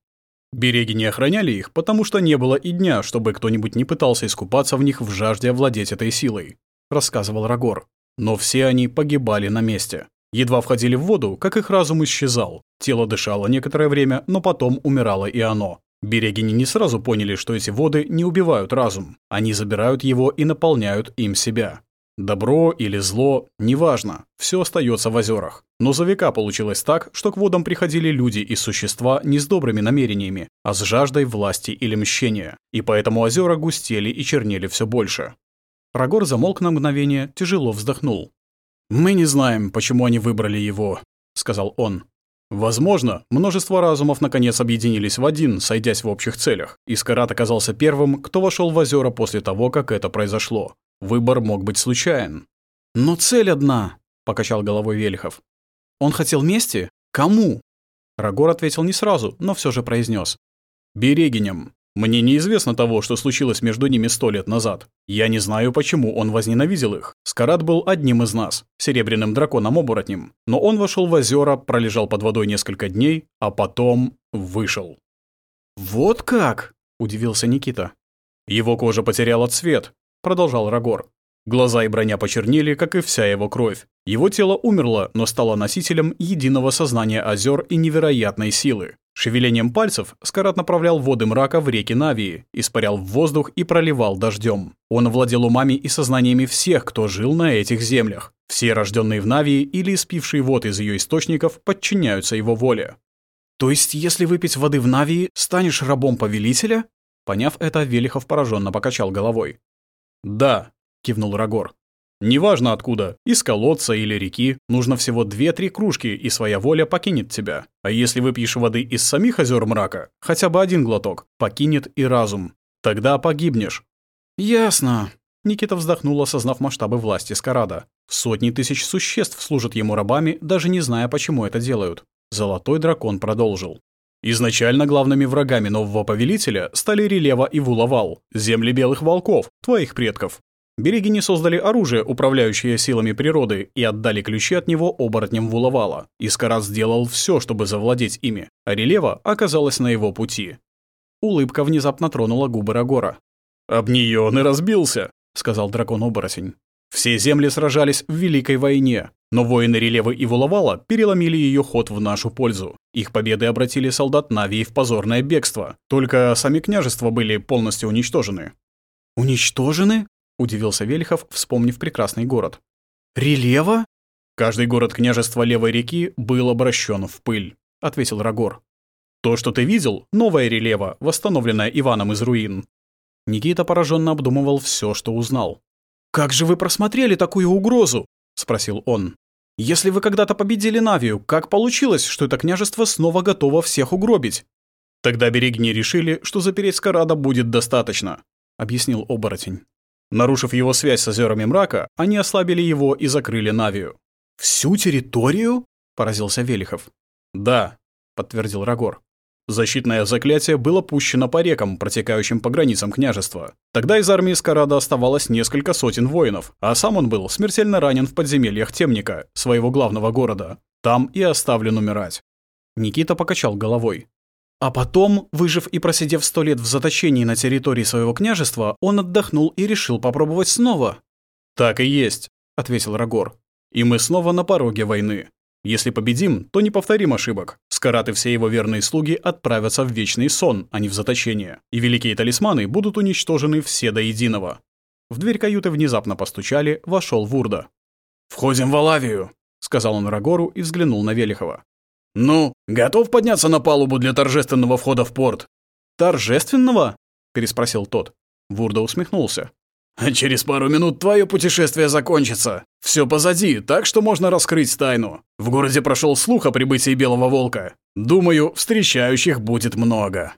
Береги не охраняли их, потому что не было и дня, чтобы кто-нибудь не пытался искупаться в них в жажде овладеть этой силой, рассказывал Рагор. Но все они погибали на месте. Едва входили в воду, как их разум исчезал. Тело дышало некоторое время, но потом умирало и оно. Берегини не сразу поняли, что эти воды не убивают разум. Они забирают его и наполняют им себя. Добро или зло, неважно, все остается в озерах. Но за века получилось так, что к водам приходили люди и существа не с добрыми намерениями, а с жаждой власти или мщения. И поэтому озера густели и чернели все больше. Рагор замолк на мгновение, тяжело вздохнул. «Мы не знаем, почему они выбрали его», — сказал он. Возможно, множество разумов наконец объединились в один, сойдясь в общих целях, и Скарат оказался первым, кто вошел в озера после того, как это произошло. Выбор мог быть случайен. «Но цель одна», — покачал головой Велихов. «Он хотел мести? Кому?» Рагор ответил не сразу, но все же произнес: «Берегиням. Мне неизвестно того, что случилось между ними сто лет назад. Я не знаю, почему он возненавидел их. Скарат был одним из нас, серебряным драконом-оборотнем. Но он вошел в озера, пролежал под водой несколько дней, а потом вышел. «Вот как?» – удивился Никита. Его кожа потеряла цвет, продолжал Рагор. Глаза и броня почернели, как и вся его кровь. Его тело умерло, но стало носителем единого сознания озер и невероятной силы. Шевелением пальцев Скарат направлял воды мрака в реки Навии, испарял в воздух и проливал дождем. Он овладел умами и сознаниями всех, кто жил на этих землях. Все рожденные в Навии или испившие вод из ее источников подчиняются его воле. То есть, если выпить воды в Навии, станешь рабом повелителя? Поняв это, Велихов пораженно покачал головой. «Да», — кивнул Рагор. Неважно откуда, из колодца или реки, нужно всего две-три кружки, и своя воля покинет тебя. А если выпьешь воды из самих озер мрака, хотя бы один глоток, покинет и разум. Тогда погибнешь. Ясно. Никита вздохнул, осознав масштабы власти Скарада. Сотни тысяч существ служат ему рабами, даже не зная, почему это делают. Золотой дракон продолжил. Изначально главными врагами нового повелителя стали Релева и Вулавал, земли белых волков, твоих предков. Берегини создали оружие, управляющее силами природы, и отдали ключи от него оборотням Вулавала. Искарат сделал все, чтобы завладеть ими, а Релева оказалась на его пути. Улыбка внезапно тронула губы Рагора. «Об нее он и разбился», — сказал дракон-оборотень. «Все земли сражались в Великой войне, но воины Релевы и Вулавала переломили ее ход в нашу пользу. Их победы обратили солдат Навии в позорное бегство. Только сами княжества были полностью уничтожены». «Уничтожены?» удивился Велихов, вспомнив прекрасный город. «Релева?» «Каждый город княжества Левой реки был обращен в пыль», — ответил Рагор. «То, что ты видел, новая релева, восстановленная Иваном из руин». Никита пораженно обдумывал все, что узнал. «Как же вы просмотрели такую угрозу?» — спросил он. «Если вы когда-то победили Навию, как получилось, что это княжество снова готово всех угробить?» «Тогда берегни решили, что запереть Скарада будет достаточно», — объяснил оборотень. Нарушив его связь с озерами мрака, они ослабили его и закрыли Навию. «Всю территорию?» — поразился Велихов. «Да», — подтвердил Рагор. Защитное заклятие было пущено по рекам, протекающим по границам княжества. Тогда из армии Скарада оставалось несколько сотен воинов, а сам он был смертельно ранен в подземельях Темника, своего главного города. Там и оставлен умирать. Никита покачал головой. А потом, выжив и просидев сто лет в заточении на территории своего княжества, он отдохнул и решил попробовать снова. «Так и есть», — ответил Рагор. «И мы снова на пороге войны. Если победим, то не повторим ошибок. Скарат и все его верные слуги отправятся в вечный сон, а не в заточение. И великие талисманы будут уничтожены все до единого». В дверь каюты внезапно постучали, вошел Вурда. «Входим в Алавию», — сказал он Рагору и взглянул на Велихова. «Ну, готов подняться на палубу для торжественного входа в порт?» «Торжественного?» — переспросил тот. Вурда усмехнулся. «А «Через пару минут твое путешествие закончится. Все позади, так что можно раскрыть тайну. В городе прошел слух о прибытии Белого Волка. Думаю, встречающих будет много».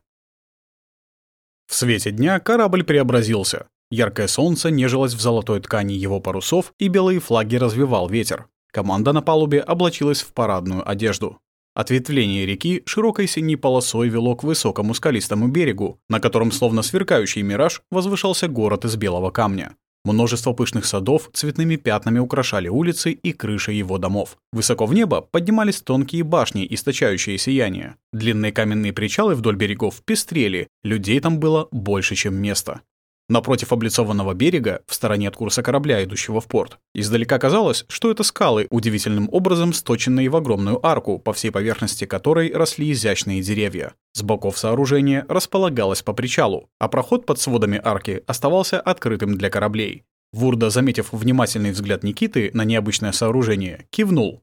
В свете дня корабль преобразился. Яркое солнце нежилось в золотой ткани его парусов, и белые флаги развивал ветер. Команда на палубе облачилась в парадную одежду. Ответвление реки широкой синей полосой вело к высокому скалистому берегу, на котором, словно сверкающий мираж, возвышался город из белого камня. Множество пышных садов цветными пятнами украшали улицы и крыши его домов. Высоко в небо поднимались тонкие башни, источающие сияние. Длинные каменные причалы вдоль берегов пестрели, людей там было больше, чем места. Напротив облицованного берега, в стороне от курса корабля, идущего в порт, издалека казалось, что это скалы, удивительным образом сточенные в огромную арку, по всей поверхности которой росли изящные деревья. С боков сооружения располагалось по причалу, а проход под сводами арки оставался открытым для кораблей. Вурда, заметив внимательный взгляд Никиты на необычное сооружение, кивнул.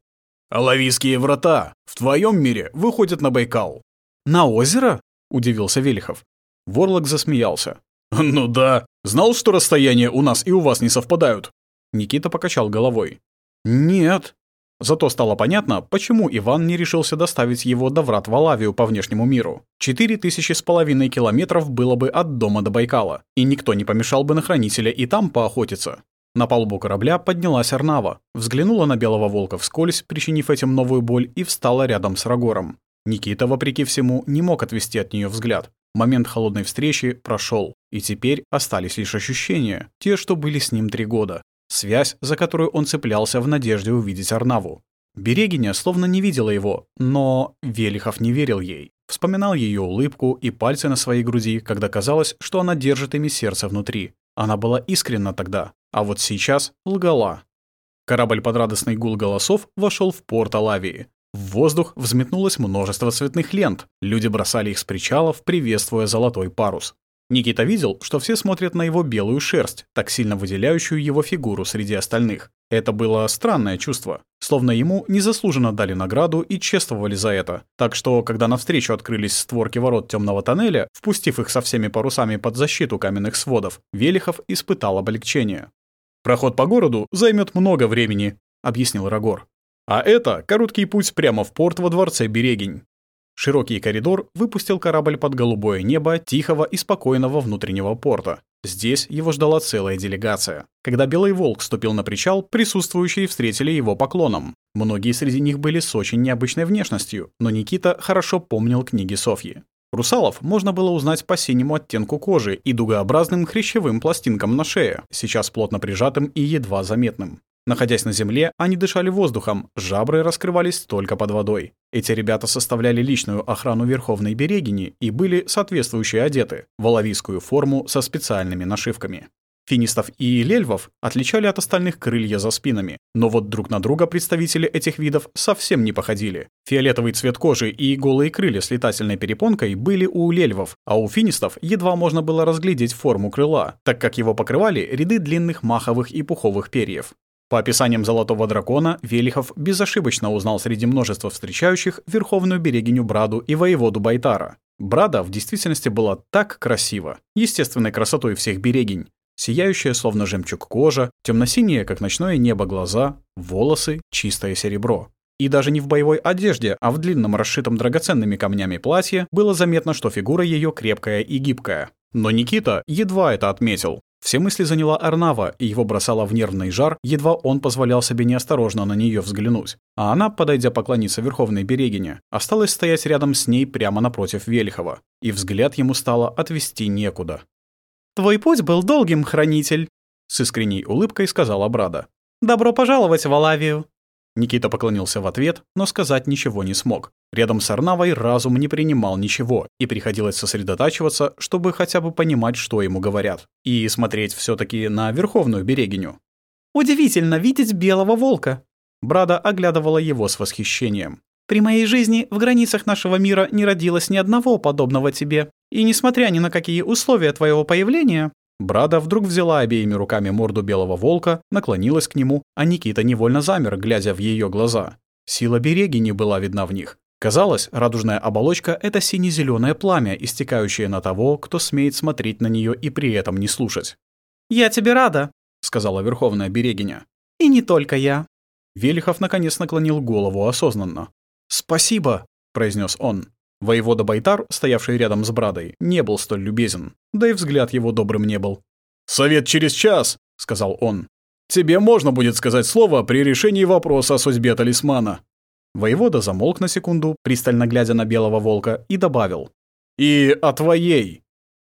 «Алавийские врата! В твоем мире выходят на Байкал!» «На озеро?» — удивился Велихов. Ворлок засмеялся. «Ну да. Знал, что расстояния у нас и у вас не совпадают?» Никита покачал головой. «Нет». Зато стало понятно, почему Иван не решился доставить его до врат в Алавию по внешнему миру. Четыре тысячи с половиной километров было бы от дома до Байкала, и никто не помешал бы на хранителя и там поохотиться. На палубу корабля поднялась Арнава, взглянула на белого волка вскользь, причинив этим новую боль, и встала рядом с Рагором. Никита, вопреки всему, не мог отвести от нее взгляд. Момент холодной встречи прошел, и теперь остались лишь ощущения, те, что были с ним три года. Связь, за которую он цеплялся в надежде увидеть Арнаву. Берегиня словно не видела его, но Велихов не верил ей. Вспоминал ее улыбку и пальцы на своей груди, когда казалось, что она держит ими сердце внутри. Она была искренна тогда, а вот сейчас лгала. Корабль под радостный гул голосов вошел в порт Алавии. В воздух взметнулось множество цветных лент. Люди бросали их с причалов, приветствуя золотой парус. Никита видел, что все смотрят на его белую шерсть, так сильно выделяющую его фигуру среди остальных. Это было странное чувство, словно ему незаслуженно дали награду и чествовали за это. Так что, когда навстречу открылись створки ворот темного тоннеля, впустив их со всеми парусами под защиту каменных сводов, Велихов испытал облегчение. «Проход по городу займет много времени», — объяснил Рагор. А это короткий путь прямо в порт во дворце Берегинь. Широкий коридор выпустил корабль под голубое небо тихого и спокойного внутреннего порта. Здесь его ждала целая делегация. Когда Белый Волк ступил на причал, присутствующие встретили его поклоном. Многие среди них были с очень необычной внешностью, но Никита хорошо помнил книги Софьи. Русалов можно было узнать по синему оттенку кожи и дугообразным хрящевым пластинкам на шее, сейчас плотно прижатым и едва заметным. Находясь на земле, они дышали воздухом, жабры раскрывались только под водой. Эти ребята составляли личную охрану Верховной Берегини и были соответствующие одеты в оловийскую форму со специальными нашивками. Финистов и лельвов отличали от остальных крылья за спинами, но вот друг на друга представители этих видов совсем не походили. Фиолетовый цвет кожи и голые крылья с летательной перепонкой были у лельвов, а у финистов едва можно было разглядеть форму крыла, так как его покрывали ряды длинных маховых и пуховых перьев. По описаниям Золотого Дракона, Велихов безошибочно узнал среди множества встречающих Верховную Берегиню Браду и воеводу Байтара. Брада в действительности была так красива, естественной красотой всех берегинь. Сияющая, словно жемчуг кожа, темно-синие, как ночное небо, глаза, волосы, чистое серебро. И даже не в боевой одежде, а в длинном, расшитом драгоценными камнями платье было заметно, что фигура ее крепкая и гибкая. Но Никита едва это отметил. Все мысли заняла Арнава, и его бросала в нервный жар, едва он позволял себе неосторожно на нее взглянуть. А она, подойдя поклониться Верховной Берегине, осталась стоять рядом с ней прямо напротив Велихова, и взгляд ему стало отвести некуда. «Твой путь был долгим, хранитель», — с искренней улыбкой сказала Брада. «Добро пожаловать в Алавию. Никита поклонился в ответ, но сказать ничего не смог. Рядом с Арнавой разум не принимал ничего, и приходилось сосредотачиваться, чтобы хотя бы понимать, что ему говорят. И смотреть все таки на Верховную Берегиню. «Удивительно видеть белого волка!» Брада оглядывала его с восхищением. «При моей жизни в границах нашего мира не родилось ни одного подобного тебе. И несмотря ни на какие условия твоего появления, Брада вдруг взяла обеими руками морду белого волка, наклонилась к нему, а Никита невольно замер, глядя в ее глаза. Сила береги не была видна в них. Казалось, радужная оболочка — это сине зеленое пламя, истекающее на того, кто смеет смотреть на нее и при этом не слушать. «Я тебе рада», — сказала Верховная Берегиня. «И не только я». Велихов наконец наклонил голову осознанно. «Спасибо», — произнес он. Воевода Байтар, стоявший рядом с Брадой, не был столь любезен, да и взгляд его добрым не был. «Совет через час», — сказал он. «Тебе можно будет сказать слово при решении вопроса о судьбе талисмана». Воевода замолк на секунду, пристально глядя на белого волка, и добавил. «И о твоей».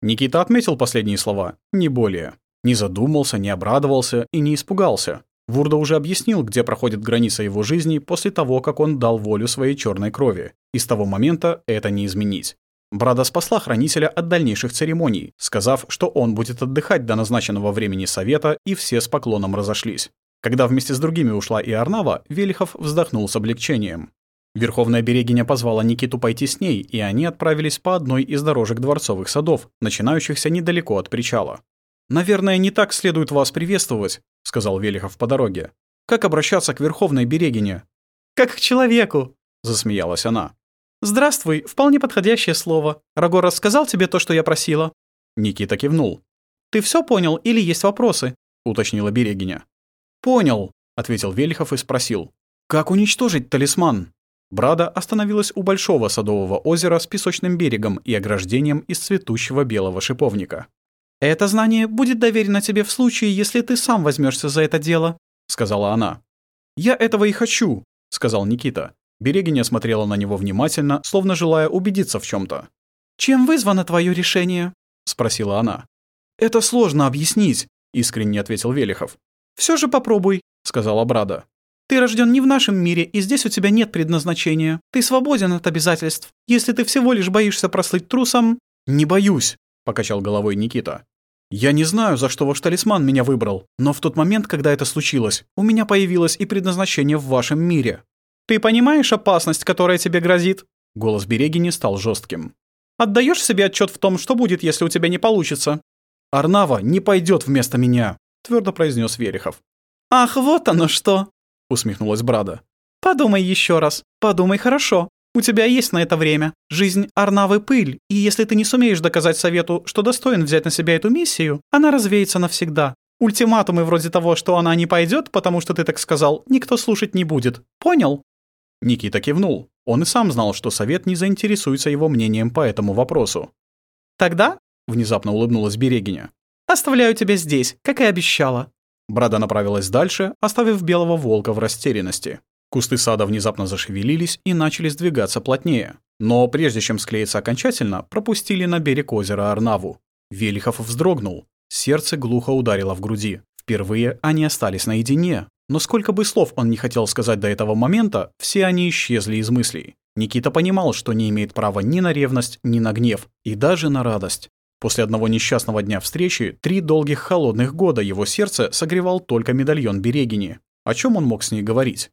Никита отметил последние слова, не более. Не задумался, не обрадовался и не испугался. Вурда уже объяснил, где проходит граница его жизни после того, как он дал волю своей черной крови. И с того момента это не изменить. Брада спасла хранителя от дальнейших церемоний, сказав, что он будет отдыхать до назначенного времени совета, и все с поклоном разошлись. Когда вместе с другими ушла и Арнава, Велихов вздохнул с облегчением. Верховная Берегиня позвала Никиту пойти с ней, и они отправились по одной из дорожек дворцовых садов, начинающихся недалеко от причала. «Наверное, не так следует вас приветствовать», — сказал Велихов по дороге. «Как обращаться к Верховной Берегине?» «Как к человеку», — засмеялась она. «Здравствуй, вполне подходящее слово. Рагор рассказал тебе то, что я просила?» Никита кивнул. «Ты все понял или есть вопросы?» — уточнила Берегиня. «Понял», — ответил Велихов и спросил. «Как уничтожить талисман?» Брада остановилась у большого садового озера с песочным берегом и ограждением из цветущего белого шиповника. «Это знание будет доверено тебе в случае, если ты сам возьмешься за это дело», — сказала она. «Я этого и хочу», — сказал Никита. Берегиня смотрела на него внимательно, словно желая убедиться в чем то «Чем вызвано твое решение?» — спросила она. «Это сложно объяснить», — искренне ответил Велихов. Все же попробуй», — сказала Брада. Ты рожден не в нашем мире, и здесь у тебя нет предназначения. Ты свободен от обязательств. Если ты всего лишь боишься прослыть трусом...» «Не боюсь», — покачал головой Никита. «Я не знаю, за что ваш талисман меня выбрал, но в тот момент, когда это случилось, у меня появилось и предназначение в вашем мире». «Ты понимаешь опасность, которая тебе грозит?» Голос Берегини стал жестким. «Отдаешь себе отчет в том, что будет, если у тебя не получится?» «Арнава не пойдет вместо меня», — твердо произнес Верехов. «Ах, вот оно что!» — усмехнулась Брада. «Подумай еще раз. Подумай хорошо. У тебя есть на это время. Жизнь Арнавы — пыль, и если ты не сумеешь доказать Совету, что достоин взять на себя эту миссию, она развеется навсегда. Ультиматумы вроде того, что она не пойдет, потому что ты так сказал, никто слушать не будет. Понял?» Никита кивнул. Он и сам знал, что Совет не заинтересуется его мнением по этому вопросу. «Тогда?» — внезапно улыбнулась Берегиня. «Оставляю тебя здесь, как и обещала. Брада направилась дальше, оставив белого волка в растерянности. Кусты сада внезапно зашевелились и начали сдвигаться плотнее. Но прежде чем склеиться окончательно, пропустили на берег озера Арнаву. Велихов вздрогнул. Сердце глухо ударило в груди. Впервые они остались наедине. Но сколько бы слов он не хотел сказать до этого момента, все они исчезли из мыслей. Никита понимал, что не имеет права ни на ревность, ни на гнев, и даже на радость. После одного несчастного дня встречи, три долгих холодных года его сердце согревал только медальон Берегини. О чем он мог с ней говорить?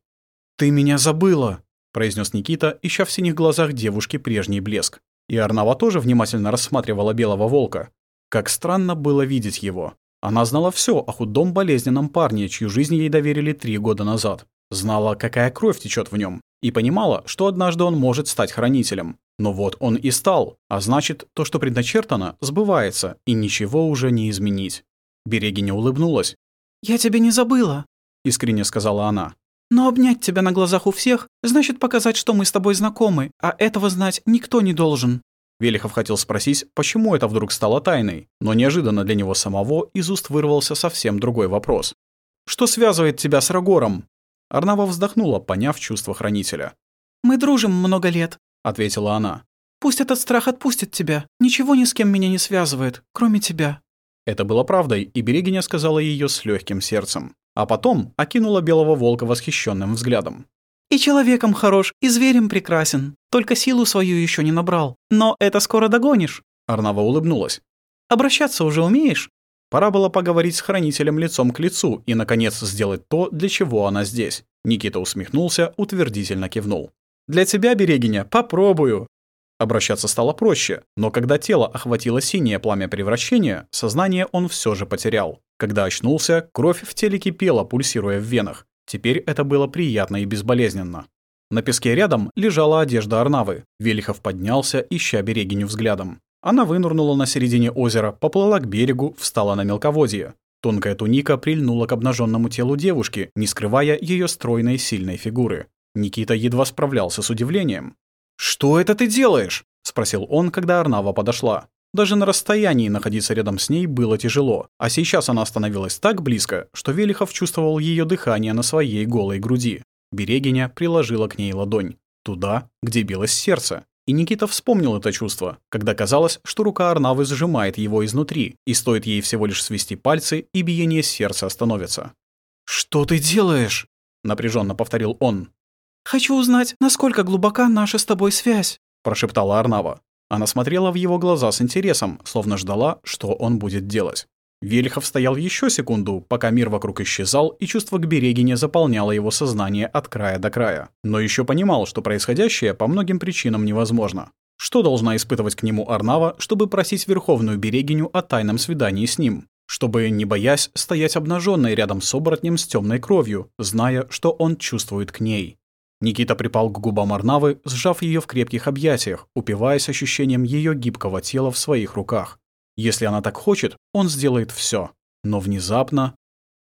«Ты меня забыла», — произнес Никита, ища в синих глазах девушки прежний блеск. И Арнава тоже внимательно рассматривала белого волка. Как странно было видеть его. Она знала все о худом болезненном парне, чью жизнь ей доверили три года назад. Знала, какая кровь течет в нем, и понимала, что однажды он может стать хранителем. Но вот он и стал, а значит, то, что предначертано, сбывается, и ничего уже не изменить. Берегиня улыбнулась. «Я тебя не забыла», — искренне сказала она. «Но обнять тебя на глазах у всех значит показать, что мы с тобой знакомы, а этого знать никто не должен». Велихов хотел спросить, почему это вдруг стало тайной, но неожиданно для него самого из уст вырвался совсем другой вопрос. «Что связывает тебя с Рагором?» Арнава вздохнула, поняв чувство хранителя. «Мы дружим много лет ответила она. «Пусть этот страх отпустит тебя. Ничего ни с кем меня не связывает, кроме тебя». Это было правдой, и Берегиня сказала ее с легким сердцем. А потом окинула белого волка восхищенным взглядом. «И человеком хорош, и зверем прекрасен. Только силу свою еще не набрал. Но это скоро догонишь». Арнава улыбнулась. «Обращаться уже умеешь?» Пора было поговорить с хранителем лицом к лицу и, наконец, сделать то, для чего она здесь. Никита усмехнулся, утвердительно кивнул. Для тебя, Берегиня, попробую». Обращаться стало проще, но когда тело охватило синее пламя превращения, сознание он все же потерял. Когда очнулся, кровь в теле кипела, пульсируя в венах. Теперь это было приятно и безболезненно. На песке рядом лежала одежда Арнавы. Велихов поднялся, ища Берегиню взглядом. Она вынурнула на середине озера, поплыла к берегу, встала на мелководье. Тонкая туника прильнула к обнаженному телу девушки, не скрывая ее стройной сильной фигуры. Никита едва справлялся с удивлением. «Что это ты делаешь?» — спросил он, когда Арнава подошла. Даже на расстоянии находиться рядом с ней было тяжело, а сейчас она остановилась так близко, что Велихов чувствовал ее дыхание на своей голой груди. Берегиня приложила к ней ладонь, туда, где билось сердце. И Никита вспомнил это чувство, когда казалось, что рука Арнавы сжимает его изнутри, и стоит ей всего лишь свести пальцы, и биение сердца остановится. «Что ты делаешь?» — напряженно повторил он. «Хочу узнать, насколько глубока наша с тобой связь», — прошептала Арнава. Она смотрела в его глаза с интересом, словно ждала, что он будет делать. Велихов стоял еще секунду, пока мир вокруг исчезал, и чувство к Берегине заполняло его сознание от края до края. Но еще понимал, что происходящее по многим причинам невозможно. Что должна испытывать к нему Арнава, чтобы просить Верховную Берегиню о тайном свидании с ним? Чтобы, не боясь, стоять обнаженной рядом с оборотнем с темной кровью, зная, что он чувствует к ней. Никита припал к губам Арнавы, сжав ее в крепких объятиях, упиваясь ощущением ее гибкого тела в своих руках. Если она так хочет, он сделает все. Но внезапно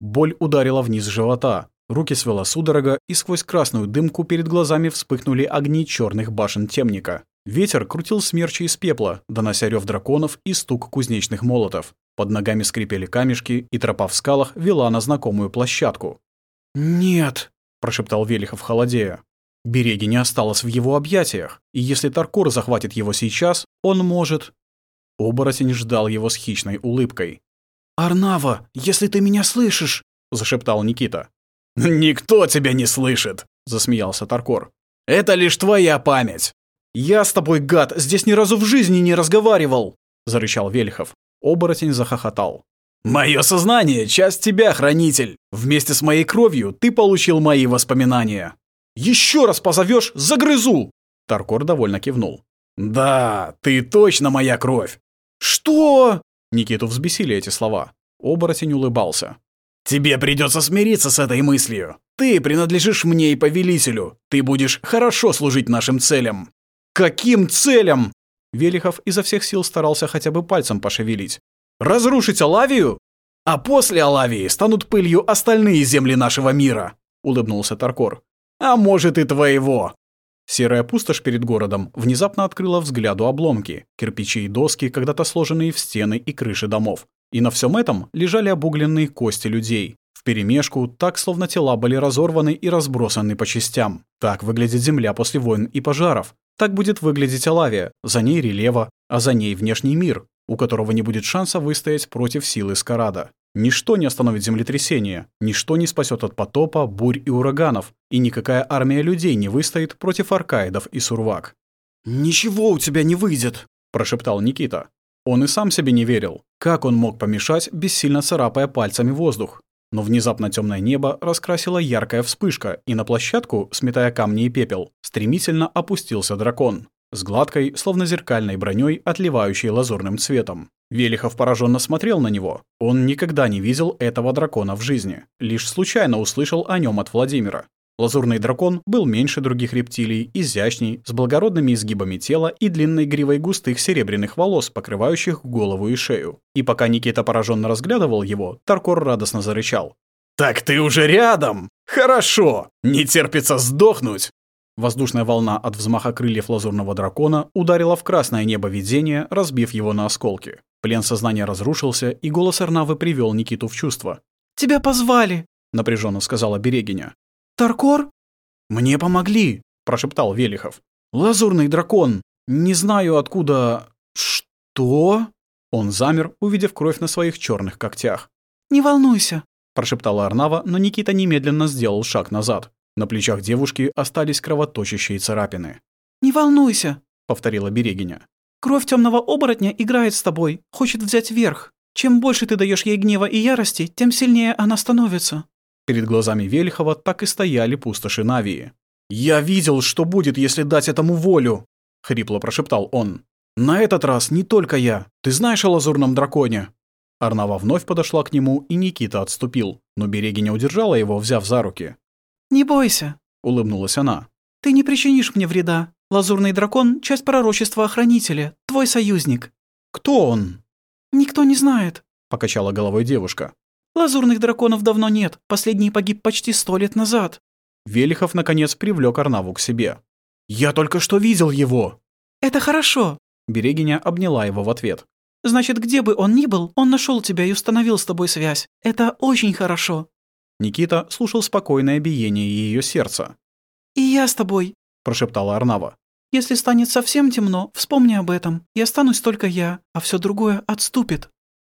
боль ударила вниз живота, руки свела судорога, и сквозь красную дымку перед глазами вспыхнули огни черных башен темника. Ветер крутил смерчи из пепла, донося рев драконов и стук кузнечных молотов. Под ногами скрипели камешки, и тропа в скалах вела на знакомую площадку. «Нет», прошептал Велихов холодея. Береги не осталось в его объятиях, и если Таркор захватит его сейчас, он может... Оборотень ждал его с хищной улыбкой. «Арнава, если ты меня слышишь!» — зашептал Никита. «Никто тебя не слышит!» — засмеялся Таркор. «Это лишь твоя память!» «Я с тобой, гад, здесь ни разу в жизни не разговаривал!» — зарычал Велихов. Оборотень захохотал. «Мое сознание — часть тебя, хранитель. Вместе с моей кровью ты получил мои воспоминания». Еще раз позовешь, загрызу!» Таркор довольно кивнул. «Да, ты точно моя кровь!» «Что?» Никиту взбесили эти слова. Оборотень улыбался. «Тебе придется смириться с этой мыслью. Ты принадлежишь мне и повелителю. Ты будешь хорошо служить нашим целям». «Каким целям?» Велихов изо всех сил старался хотя бы пальцем пошевелить. Разрушить Алавию? А после Алавии станут пылью остальные земли нашего мира, улыбнулся Таркор. А может и твоего. Серая пустошь перед городом внезапно открыла взгляду обломки, кирпичи и доски, когда-то сложенные в стены и крыши домов. И на всем этом лежали обугленные кости людей. Вперемешку, так, словно тела были разорваны и разбросаны по частям. Так выглядит земля после войн и пожаров. Так будет выглядеть Алавия, за ней Релева, а за ней внешний мир, у которого не будет шанса выстоять против силы Скарада. Ничто не остановит землетрясение, ничто не спасет от потопа, бурь и ураганов, и никакая армия людей не выстоит против аркаидов и сурвак. «Ничего у тебя не выйдет», — прошептал Никита. Он и сам себе не верил. Как он мог помешать, бессильно царапая пальцами воздух? Но внезапно темное небо раскрасила яркая вспышка, и на площадку, сметая камни и пепел, стремительно опустился дракон с гладкой, словно зеркальной броней, отливающей лазурным цветом. Велихов пораженно смотрел на него. Он никогда не видел этого дракона в жизни. Лишь случайно услышал о нем от Владимира. Лазурный дракон был меньше других рептилий, изящней, с благородными изгибами тела и длинной гривой густых серебряных волос, покрывающих голову и шею. И пока Никита пораженно разглядывал его, Таркор радостно зарычал. «Так ты уже рядом! Хорошо! Не терпится сдохнуть!» Воздушная волна от взмаха крыльев лазурного дракона ударила в красное небо видения, разбив его на осколки. Плен сознания разрушился, и голос Арнавы привел Никиту в чувство. «Тебя позвали», — напряженно сказала Берегиня. «Таркор?» «Мне помогли», — прошептал Велихов. «Лазурный дракон. Не знаю, откуда...» «Что?» Он замер, увидев кровь на своих черных когтях. «Не волнуйся», — прошептала Арнава, но Никита немедленно сделал шаг назад. На плечах девушки остались кровоточащие царапины. «Не волнуйся», — повторила Берегиня. «Кровь темного оборотня играет с тобой, хочет взять верх. Чем больше ты даешь ей гнева и ярости, тем сильнее она становится». Перед глазами Вельхова так и стояли пустоши Навии. «Я видел, что будет, если дать этому волю», — хрипло прошептал он. «На этот раз не только я. Ты знаешь о лазурном драконе?» Арнава вновь подошла к нему, и Никита отступил, но Берегиня удержала его, взяв за руки. «Не бойся», — улыбнулась она. «Ты не причинишь мне вреда. Лазурный дракон — часть пророчества Охранителя, твой союзник». «Кто он?» «Никто не знает», — покачала головой девушка. «Лазурных драконов давно нет. Последний погиб почти сто лет назад». Велихов, наконец, привлек Арнаву к себе. «Я только что видел его!» «Это хорошо!» Берегиня обняла его в ответ. Значит, где бы он ни был, он нашел тебя и установил с тобой связь. Это очень хорошо». Никита слушал спокойное биение ее сердца. «И я с тобой», — прошептала Арнава. «Если станет совсем темно, вспомни об этом, и останусь только я, а все другое отступит».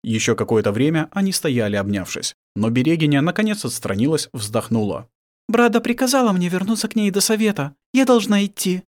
Еще какое-то время они стояли, обнявшись. Но Берегиня наконец отстранилась, вздохнула. «Брада приказала мне вернуться к ней до совета. Я должна идти».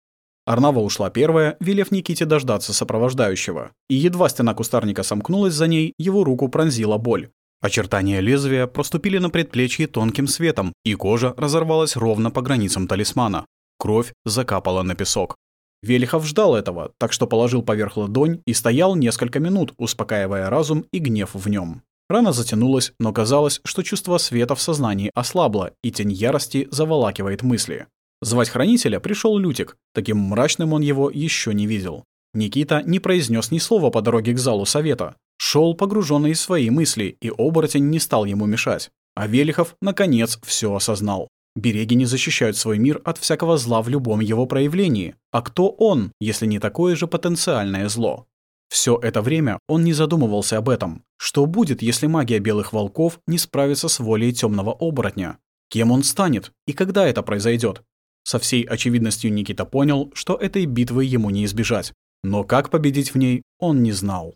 Арнава ушла первая, велев Никите дождаться сопровождающего. И едва стена кустарника сомкнулась за ней, его руку пронзила боль. Очертания лезвия проступили на предплечье тонким светом, и кожа разорвалась ровно по границам талисмана. Кровь закапала на песок. Велихов ждал этого, так что положил поверх ладонь и стоял несколько минут, успокаивая разум и гнев в нем. Рана затянулась, но казалось, что чувство света в сознании ослабло, и тень ярости заволакивает мысли. Звать хранителя пришел Лютик, таким мрачным он его еще не видел. Никита не произнес ни слова по дороге к залу совета. Шел погруженный в свои мысли, и оборотень не стал ему мешать. А Велихов, наконец, все осознал. Береги не защищают свой мир от всякого зла в любом его проявлении. А кто он, если не такое же потенциальное зло? Все это время он не задумывался об этом. Что будет, если магия белых волков не справится с волей темного оборотня? Кем он станет и когда это произойдет? Со всей очевидностью Никита понял, что этой битвы ему не избежать. Но как победить в ней, он не знал.